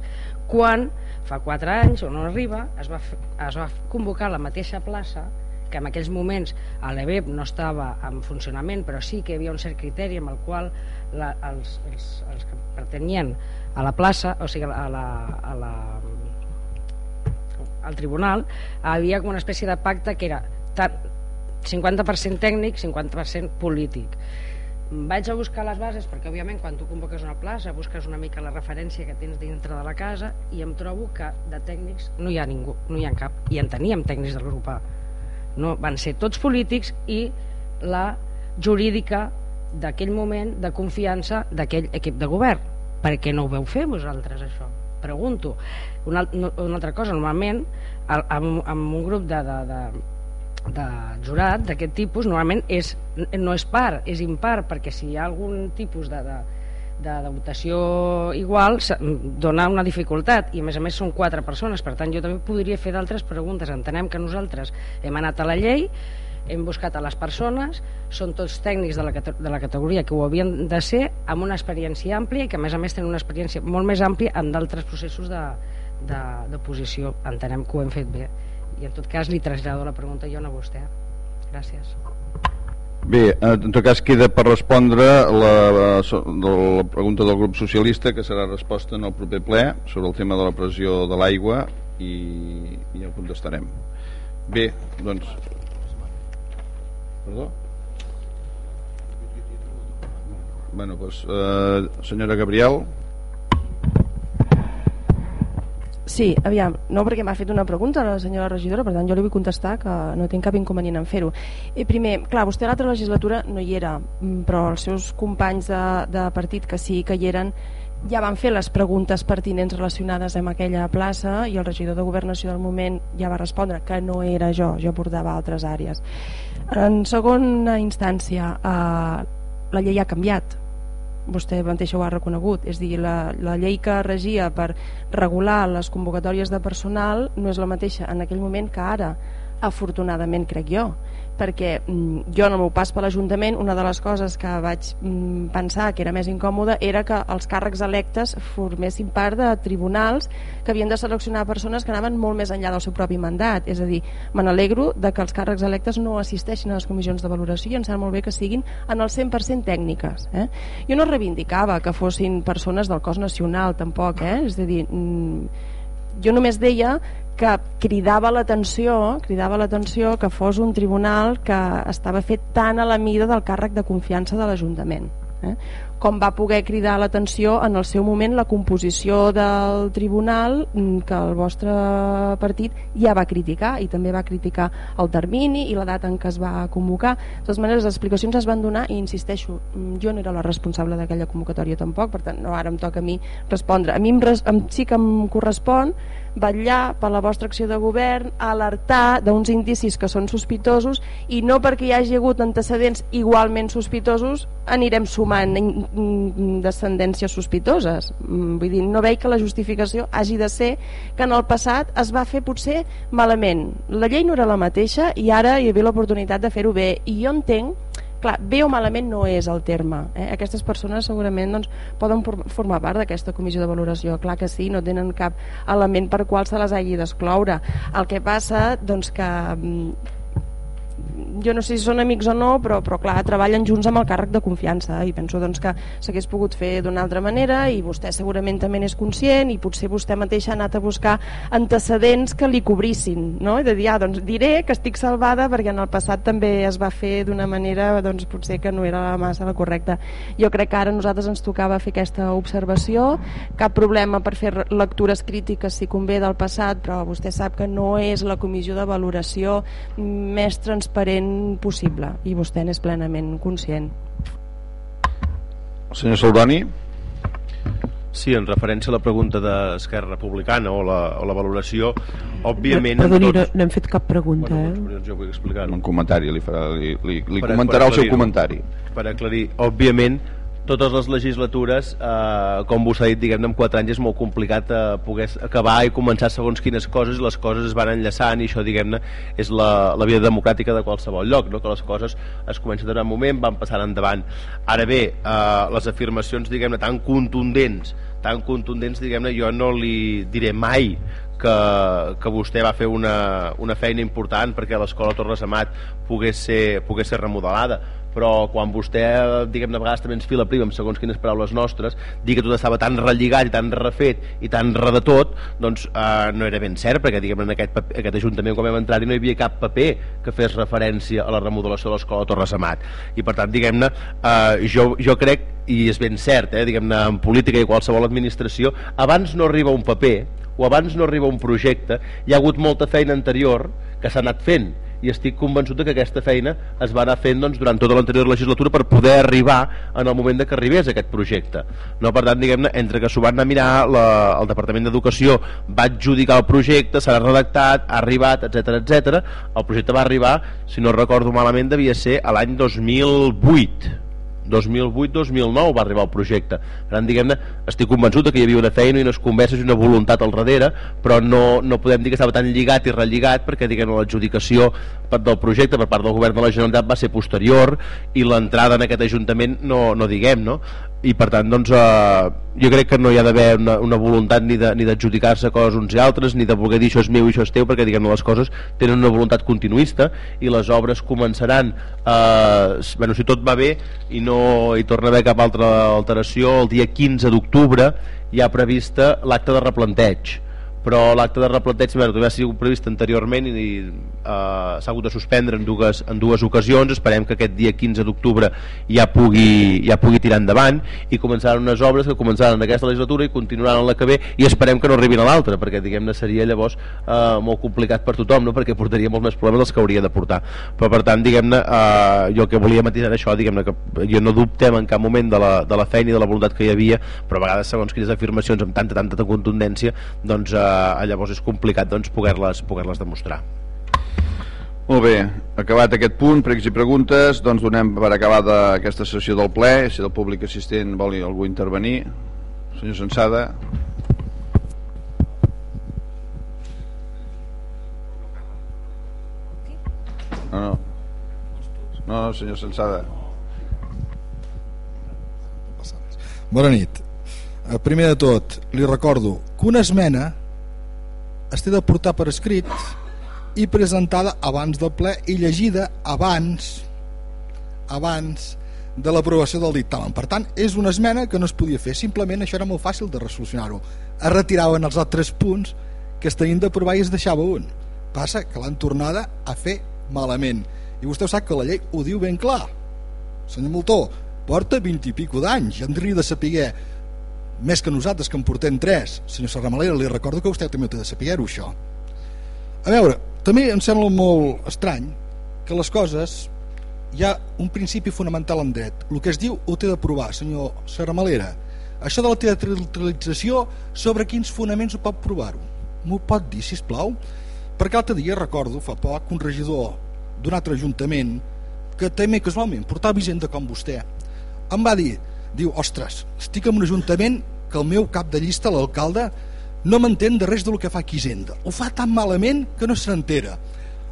quan fa 4 anys, o no arriba, es va, es va convocar la mateixa plaça que en aquells moments l'EBEP no estava en funcionament, però sí que hi havia un cert criteri amb el qual la, els, els, els que pertanyien a la plaça, o sigui, a la, a la, al tribunal, havia com una espècie de pacte que era 50% tècnic, 50% polític. Vaig a buscar les bases perquè òbviament quan tu convoques una plaça busques una mica la referència que tens dintre de la casa i em trobo que de tècnics no hi ha ningú, no hi ha cap. I en teníem tècnics del grup A no, van ser tots polítics i la jurídica d'aquell moment de confiança d'aquell equip de govern per què no ho veu fer vosaltres això? pregunto una, una altra cosa, normalment amb, amb un grup de, de, de de jurat d'aquest tipus normalment és, no és par, és impar perquè si hi ha algun tipus de, de, de, votació igual dona una dificultat i a més a més són quatre persones per tant jo també podria fer d'altres preguntes. Entenem que nosaltres hem anat a la llei hem buscat a les persones són tots tècnics de la, de la categoria que ho havien de ser amb una experiència àmplia i que a més a més tenen una experiència molt més àmplia en d'altres processos de, de, de posició. Entenem que ho hem fet bé. I en tot cas li trasllado la pregunta jo a vostè. Gràcies Bé, en tot cas queda per respondre la, la pregunta del grup socialista que serà resposta en el proper ple sobre el tema de la pressió de l'aigua i, i ja contestarem bé, doncs perdó? bueno, doncs eh, senyora Gabriel Sí, aviam, no perquè m'ha fet una pregunta la senyora regidora, per tant jo li vull contestar que no tinc cap inconvenient en fer-ho. Eh, primer, clar, vostè a l'altra legislatura no hi era, mm, però els seus companys de, de partit que sí que hi eren ja van fer les preguntes pertinents relacionades amb aquella plaça i el regidor de Governació del moment ja va respondre que no era jo, jo portava altres àrees. En segona instància, eh, la llei ha canviat, vostè mateixa ho ha reconegut, és dir, la, la llei que regia per regular les convocatòries de personal no és la mateixa en aquell moment que ara, afortunadament crec jo perquè mm, jo en el meu pas per l'Ajuntament una de les coses que vaig mm, pensar que era més incòmode era que els càrrecs electes formessin part de tribunals que havien de seleccionar persones que anaven molt més enllà del seu propi mandat és a dir, me n'alegro de que els càrrecs electes no assisteixin a les comissions de valoració i em sembla molt bé que siguin en el 100% tècniques eh? jo no reivindicava que fossin persones del cos nacional tampoc, eh? és a dir mm, jo només deia que cridava l'atenció cridava l'atenció que fos un tribunal que estava fet tan a la mida del càrrec de confiança de l'Ajuntament eh? Com va poder cridar l'atenció en el seu moment la composició del tribunal mm, que el vostre partit ja va criticar i també va criticar el termini i la data en què es va convocar. De totes maneres, les explicacions es van donar i insisteixo, mm, jo no era la responsable d'aquella convocatòria tampoc, per tant, no, ara em toca a mi respondre. A mi em, res, em, sí que em correspon vetllar per la vostra acció de govern, alertar d'uns indicis que són sospitosos i no perquè hi hagi hagut antecedents igualment sospitosos anirem sumant descendències sospitoses. Mm, vull dir, no veig que la justificació hagi de ser que en el passat es va fer potser malament. La llei no era la mateixa i ara hi havia l'oportunitat de fer-ho bé. I jo entenc clar, bé o malament no és el terme eh? aquestes persones segurament doncs, poden formar part d'aquesta comissió de valoració clar que sí, no tenen cap element per qual se les hagi d'excloure el que passa doncs que mm, jo no sé si són amics o no, però, però clar, treballen junts amb el càrrec de confiança i penso doncs, que s'hagués pogut fer d'una altra manera i vostè segurament també n'és conscient i potser vostè mateix ha anat a buscar antecedents que li cobrissin, no? I de dir, ah, doncs diré que estic salvada perquè en el passat també es va fer d'una manera doncs, potser que no era massa la correcta. Jo crec que ara nosaltres ens tocava fer aquesta observació, cap problema per fer lectures crítiques si convé del passat, però vostè sap que no és la comissió de valoració més transparent possible i vostè n'és plenament conscient. El senyor Saldoni. Sí, en referència a la pregunta d'Esquerra Republicana o la, o la valoració, òbviament... Perdoni, tots... no, no hem fet cap pregunta, bueno, eh? Jo vull explicar -ho. Un comentari, li, farà, li, li, li comentarà el seu comentari. Per aclarir, òbviament, totes les legislatures, eh, com vos ha dit, diguem en 4 anys és molt complicat eh, poder acabar i començar segons quines coses i les coses es van enllaçant i això, diguem-ne, és la, la vida democràtica de qualsevol lloc, no? que les coses es comencen a un moment, van passant endavant. Ara bé, eh, les afirmacions, diguem-ne, tan contundents, tan contundents, diguem-ne, jo no li diré mai que, que vostè va fer una, una feina important perquè l'escola Torres Amat pogués ser, pogués ser remodelada però quan vostè, diguem de vegades també ens fila prima amb segons quines paraules nostres, dir que tot estava tan relligat i tan refet i tan de tot, doncs eh, no era ben cert, perquè diguem en aquest, paper, aquest Ajuntament quan vam entrar-hi no hi havia cap paper que fes referència a la remodelació de l'escola Torres Amat. I per tant, diguem-ne, eh, jo, jo crec, i és ben cert, eh, diguem-ne, en política i qualsevol administració, abans no arriba un paper o abans no arriba un projecte, hi ha hagut molta feina anterior que s'ha anat fent i estic convençut que aquesta feina es va anar fent doncs, durant tota l'anterior legislatura per poder arribar en el moment de que arribés aquest projecte. No, per tant, diguem-ne, entre que s'ho van anar a mirar, la, el Departament d'Educació va adjudicar el projecte, s'ha redactat, ha arribat, etc etc. el projecte va arribar, si no recordo malament, devia ser a l'any 2008 2008-2009 va arribar el projecte per tant diguem-ne estic convençut que hi havia una feina i unes converses i una voluntat al darrere però no, no podem dir que estava tan lligat i relligat perquè diguem l'adjudicació del projecte per part del govern de la Generalitat va ser posterior i l'entrada en aquest Ajuntament no, no diguem no? I per tant doncs, eh, jo crec que no hi ha d'haver una, una voluntat ni d'adjudicar-se coses uns i altres ni de voler dir això és meu i això és teu perquè diguem les coses tenen una voluntat continuista i les obres començaran eh, bueno, si tot va bé i no hi torna a haver cap altra alteració el dia 15 d'octubre hi ha prevista l'acte de replanteig però l'acte de replanteig bueno, també ha sigut previst anteriorment i uh, s'ha hagut de suspendre en dues, en dues ocasions esperem que aquest dia 15 d'octubre ja, pugui, ja pugui tirar endavant i començaran unes obres que començaran en aquesta legislatura i continuaran en la que ve i esperem que no arribin a l'altra perquè diguem-ne seria llavors uh, molt complicat per tothom no? perquè portaria molts més problemes dels que hauria de portar però per tant diguem-ne uh, jo que volia matisar això diguem-ne que jo no dubtem en cap moment de la, de la feina i de la voluntat que hi havia però a vegades segons quines afirmacions amb tanta tanta contundència doncs uh, eh, llavors és complicat doncs, poder-les poder, -les, demostrar. Molt bé, acabat aquest punt, pregs i preguntes, doncs donem per acabada aquesta sessió del ple, si el públic assistent vol algú intervenir. Senyor Sensada. No, no. No, no, senyor Sensada. Bona nit. Eh, primer de tot, li recordo que una esmena es té de portar per escrit i presentada abans del ple i llegida abans abans de l'aprovació del dictamen. Per tant, és una esmena que no es podia fer. Simplement això era molt fàcil de resolucionar-ho. Es retiraven els altres punts que es tenien d'aprovar i es deixava un. Passa que l'han tornada a fer malament. I vostè sap que la llei ho diu ben clar. Senyor Moltó, porta 20 i pico d'anys. Ja en de saber més que nosaltres que en portem tres. Senyor Serramalera li recordo que vostè també té de saber-ho això. A veure, també em sembla molt estrany que les coses hi ha un principi fonamental en dret. El que es diu ho té d'aprovar senyor Serramalera això de la teatralització sobre quins fonaments ho pot provar-ho? M'ho pot dir si plau perquè l'altre dia recordo fa poc un regidor d'un altre ajuntament que també casualment portava Vicent com vostè em va dir diu, ostres, estic en un ajuntament que el meu cap de llista, l'alcalde, no m'entén de res del que fa aquí Hisenda. Ho fa tan malament que no se n'entera.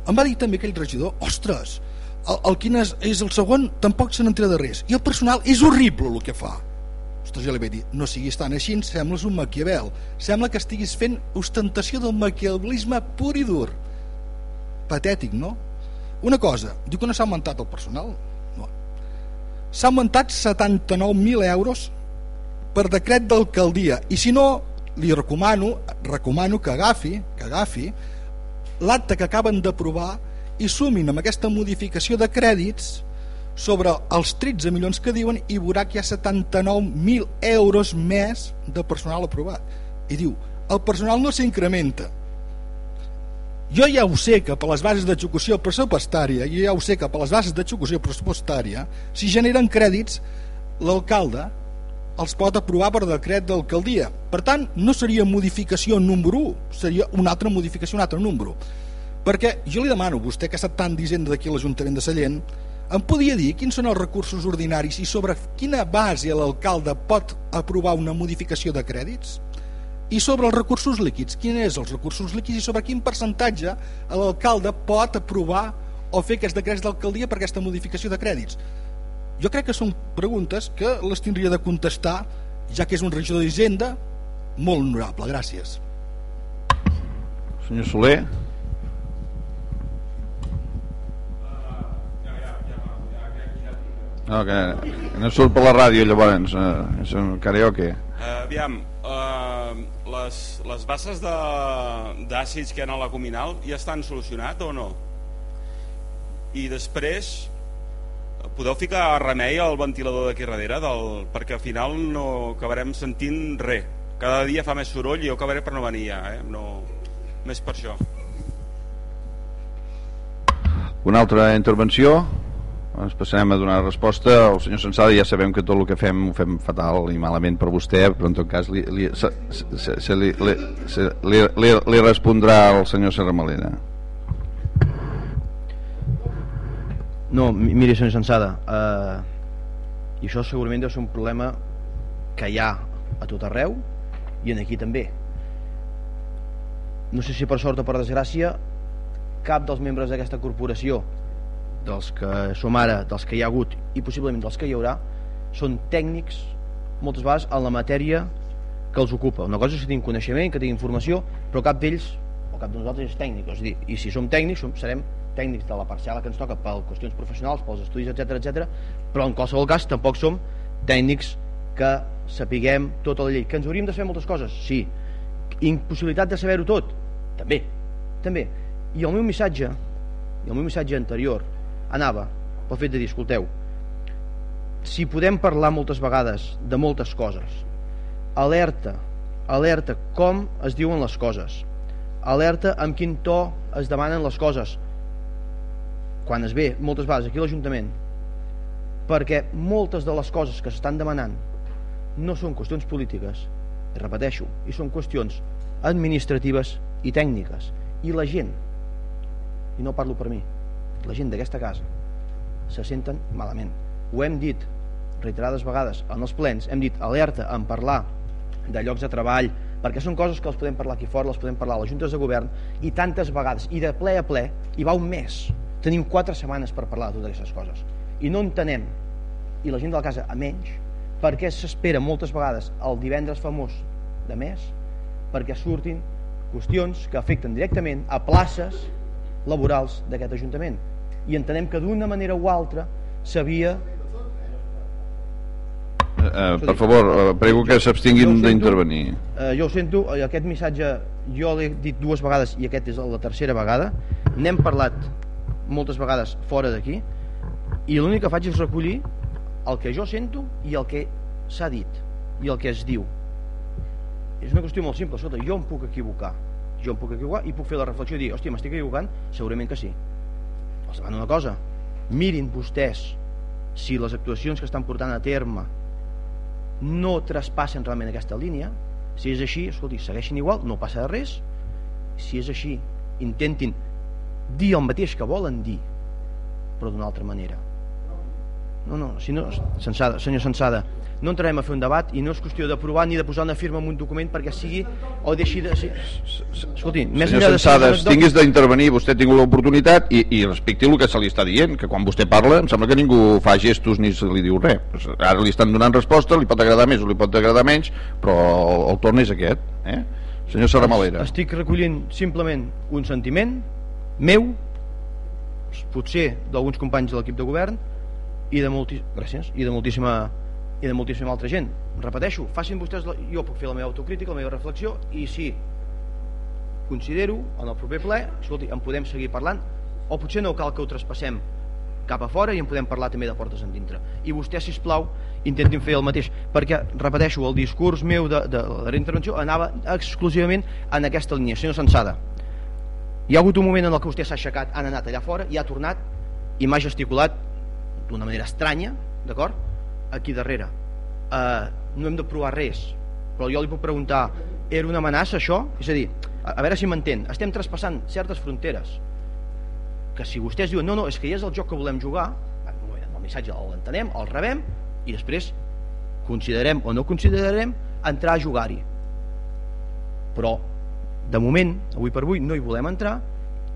Em va dir també aquell regidor, ostres, el, el quin és, és el segon tampoc se n'entera de res. I el personal és horrible el que fa. Ostres, jo li vaig dir, no siguis tan així, sembles un maquiavel. Sembla que estiguis fent ostentació del maquiavelisme pur i dur. Patètic, no? Una cosa, diu que no s'ha augmentat el personal s'ha augmentat 79.000 euros per decret d'alcaldia. I si no li recomano, recomano que agafi, que agafi l'acte que acaben d'aprovar i sumin amb aquesta modificació de crèdits sobre els 13 milions que diuen i veurà que hi ha 79.000 euros més de personal aprovat. I diu, el personal no s'incrementa jo ja ho sé que per les bases d'execució pressupostària, jo ja ho sé que per les bases d'execució pressupostària, si generen crèdits, l'alcalde els pot aprovar per decret d'alcaldia. Per tant, no seria modificació número 1, seria una altra modificació, un altre número. Perquè jo li demano, vostè que ha estat tan dient d'aquí a l'Ajuntament de Sallent, em podia dir quins són els recursos ordinaris i sobre quina base l'alcalde pot aprovar una modificació de crèdits? I sobre els recursos líquids, quin és els recursos líquids i sobre quin percentatge l'alcalde pot aprovar o fer aquests decrets d'alcaldia per aquesta modificació de crèdits? Jo crec que són preguntes que les tindria de contestar, ja que és un regidor d'Hisenda molt honorable. Gràcies. Senyor Soler. No, que no surt per la ràdio llavors, eh, és un karaoke. Uh, aviam, uh, les, les bases d'àcids que hi ha a la Cominal ja estan solucionat o no? I després podeu ficar remei al ventilador d'aquí darrere del, perquè al final no acabarem sentint res cada dia fa més soroll i jo acabaré per no venir ja eh? no, més per això una altra intervenció ens passarem a donar resposta. Al senyor Sensada ja sabem que tot el que fem ho fem fatal i malament per vostè però en tot cas li, li, se, se, se, li, li, se, li, li, li respondrà el senyor Serramalena no, miri senyor Sensada eh, i això segurament deu ser un problema que hi ha a tot arreu i en aquí també. No sé si per sort o per desgràcia cap dels membres d'aquesta corporació dels que som ara, dels que hi ha hagut i possiblement dels que hi haurà, són tècnics moltes vegades en la matèria que els ocupa. Una cosa és que tinguin coneixement, que tinguin informació, però cap d'ells o cap de nosaltres és tècnic. És dir, I si som tècnics, som, serem tècnics de la parcel·la que ens toca per qüestions professionals, pels estudis, etc etc. però en qualsevol cas tampoc som tècnics que sapiguem tota la llei. Que ens hauríem de saber moltes coses? Sí. Impossibilitat de saber-ho tot? També. També. I el meu missatge, i el meu missatge anterior, anava pel fet de dir, escolteu, si podem parlar moltes vegades de moltes coses, alerta, alerta com es diuen les coses, alerta amb quin to es demanen les coses, quan es ve moltes vegades aquí a l'Ajuntament, perquè moltes de les coses que s'estan demanant no són qüestions polítiques, i repeteixo, i són qüestions administratives i tècniques. I la gent, i no parlo per mi, la gent d'aquesta casa, se senten malament. Ho hem dit reiterades vegades en els plens, hem dit alerta en parlar de llocs de treball, perquè són coses que els podem parlar aquí fora, les podem parlar a les juntes de govern, i tantes vegades, i de ple a ple, i va un mes. Tenim quatre setmanes per parlar de totes aquestes coses. I no entenem, i la gent de la casa a menys, perquè s'espera moltes vegades el divendres famós de mes perquè surtin qüestions que afecten directament a places laborals d'aquest Ajuntament. I entenem que d'una manera o altra s'havia Eh, eh, per favor, eh, prego que s'abstinguin d'intervenir. eh, jo ho sento, eh, aquest missatge jo l'he dit dues vegades i aquest és la tercera vegada. N'hem parlat moltes vegades fora d'aquí i l'únic que faig és recollir el que jo sento i el que s'ha dit i el que es diu. És una qüestió molt simple escolta, jo em puc equivocar jo em puc equivocar i puc fer la reflexió i dir hòstia, m'estic equivocant? segurament que sí. Els demano una cosa mirin vostès si les actuacions que estan portant a terme no traspassen realment aquesta línia. Si és així, escolti, segueixin igual no passa res. Si és així, intentin dir el mateix que volen dir però d'una altra manera no, no, si no, Sensada, senyor Sensada no entrarem a fer un debat i no és qüestió d'aprovar ni de posar una firma en un document perquè sigui o deixi de escolti, més Senyor enllà de anecdòtic- tinguis d'intervenir, vostè ha tingut l'oportunitat i, i respecti el que se li està dient, que quan vostè parla em sembla que ningú fa gestos ni se li diu res. Ara li estan donant resposta, li pot agradar més o li pot agradar menys, però el, el torn és aquest. Eh? Senyor Saramalera. Estic recollint simplement un sentiment meu, potser d'alguns companys de l'equip de govern i de, molti... Gràcies, i de moltíssima i de moltíssima altra gent. Repeteixo, facin vostès, la... jo puc fer la meva autocrítica, la meva reflexió i si considero en el proper ple, escolti, en podem seguir parlant o potser no cal que ho traspassem cap a fora i en podem parlar també de portes en dintre. I vostès, si plau, intentin fer el mateix, perquè, repeteixo, el discurs meu de, de, de la intervenció anava exclusivament en aquesta línia. Senyor Sensada, hi ha hagut un moment en el que vostè s'ha aixecat, han anat allà fora i ha tornat i m'ha gesticulat d'una manera estranya, d'acord? Aquí darrere. Uh, no hem de provar res, però jo li puc preguntar, era una amenaça això? És a dir, a, a veure si m'entén, estem traspassant certes fronteres que si vostès diuen no, no, és que ja és el joc que volem jugar el missatge l'entenem, el rebem i després considerem o no considerarem entrar a jugar-hi però de moment, avui per avui no hi volem entrar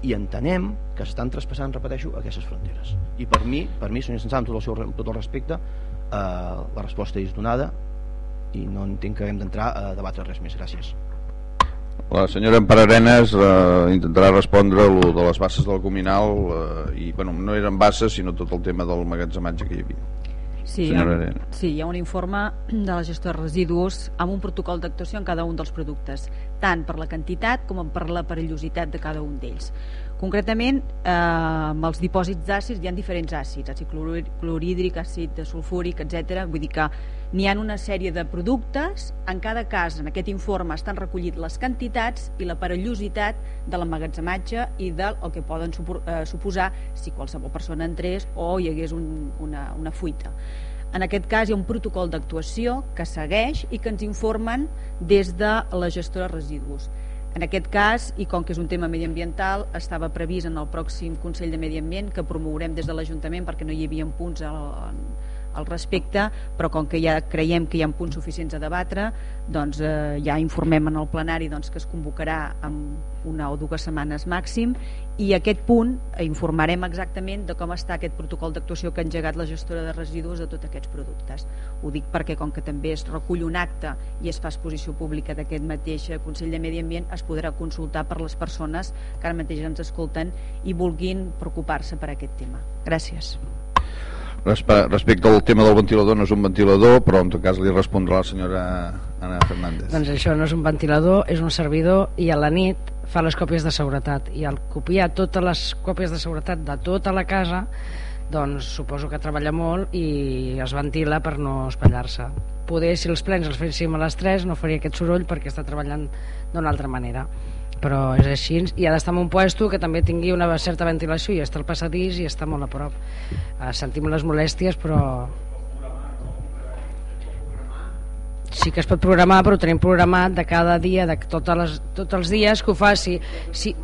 i entenem que s'estan traspassant, repeteixo, aquestes fronteres. I per mi, per mi senyor Sensà, amb tot el, seu, tot el respecte eh, la resposta és donada i no entenc que haguem d'entrar a debatre res més, gràcies. La senyora Empararenes eh, intentarà respondre lo de les bases del Cominal eh, i bueno, no eren bases sinó tot el tema del magatzematge que hi havia. Sí, hi Senyora ha, Arena. sí, hi ha un informe de la gestió de residus amb un protocol d'actuació en cada un dels productes, tant per la quantitat com per la perillositat de cada un d'ells. Concretament, eh, amb els dipòsits d'àcids hi ha diferents àcids, àcid clorhí- clorhídric, àcid sulfúric, etc. Vull dir que n'hi ha una sèrie de productes, en cada cas, en aquest informe estan recollit les quantitats i la perillositat de l'emmagatzematge i del el que poden eh, suposar si qualsevol persona entrés o hi hagués un, una, una fuita. En aquest cas hi ha un protocol d'actuació que segueix i que ens informen des de la gestió de residus. En aquest cas, i com que és un tema mediambiental, estava previst en el pròxim Consell de Medi Ambient que promourem des de l'Ajuntament perquè no hi havia punts al, al respecte, però com que ja creiem que hi ha punts suficients a debatre, doncs eh, ja informem en el plenari doncs, que es convocarà en una o dues setmanes màxim i aquest punt informarem exactament de com està aquest protocol d'actuació que ha engegat la gestora de residus de tots aquests productes. Ho dic perquè com que també es recull un acte i es fa exposició pública d'aquest mateix Consell de Medi Ambient es podrà consultar per les persones que ara mateix ens escolten i vulguin preocupar-se per aquest tema. Gràcies. Respecte al tema del ventilador, no és un ventilador, però en tot cas li respondrà la senyora Ana Fernández. Doncs això no és un ventilador, és un servidor i a la nit fa les còpies de seguretat i al copiar totes les còpies de seguretat de tota la casa doncs suposo que treballa molt i es ventila per no espatllar-se. Poder, si els plens els féssim a les 3 no faria aquest soroll perquè està treballant d'una altra manera però és així i ha d'estar en un puesto que també tingui una certa ventilació i està al passadís i està molt a prop eh, sentim les molèsties però sí que es pot programar però tenim programat de cada dia de totes les, tots els dies que ho faci sí.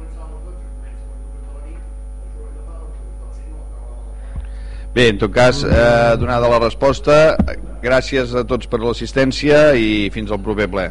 Bé, en tot cas, eh, donada la resposta, gràcies a tots per l'assistència i fins al proper ple.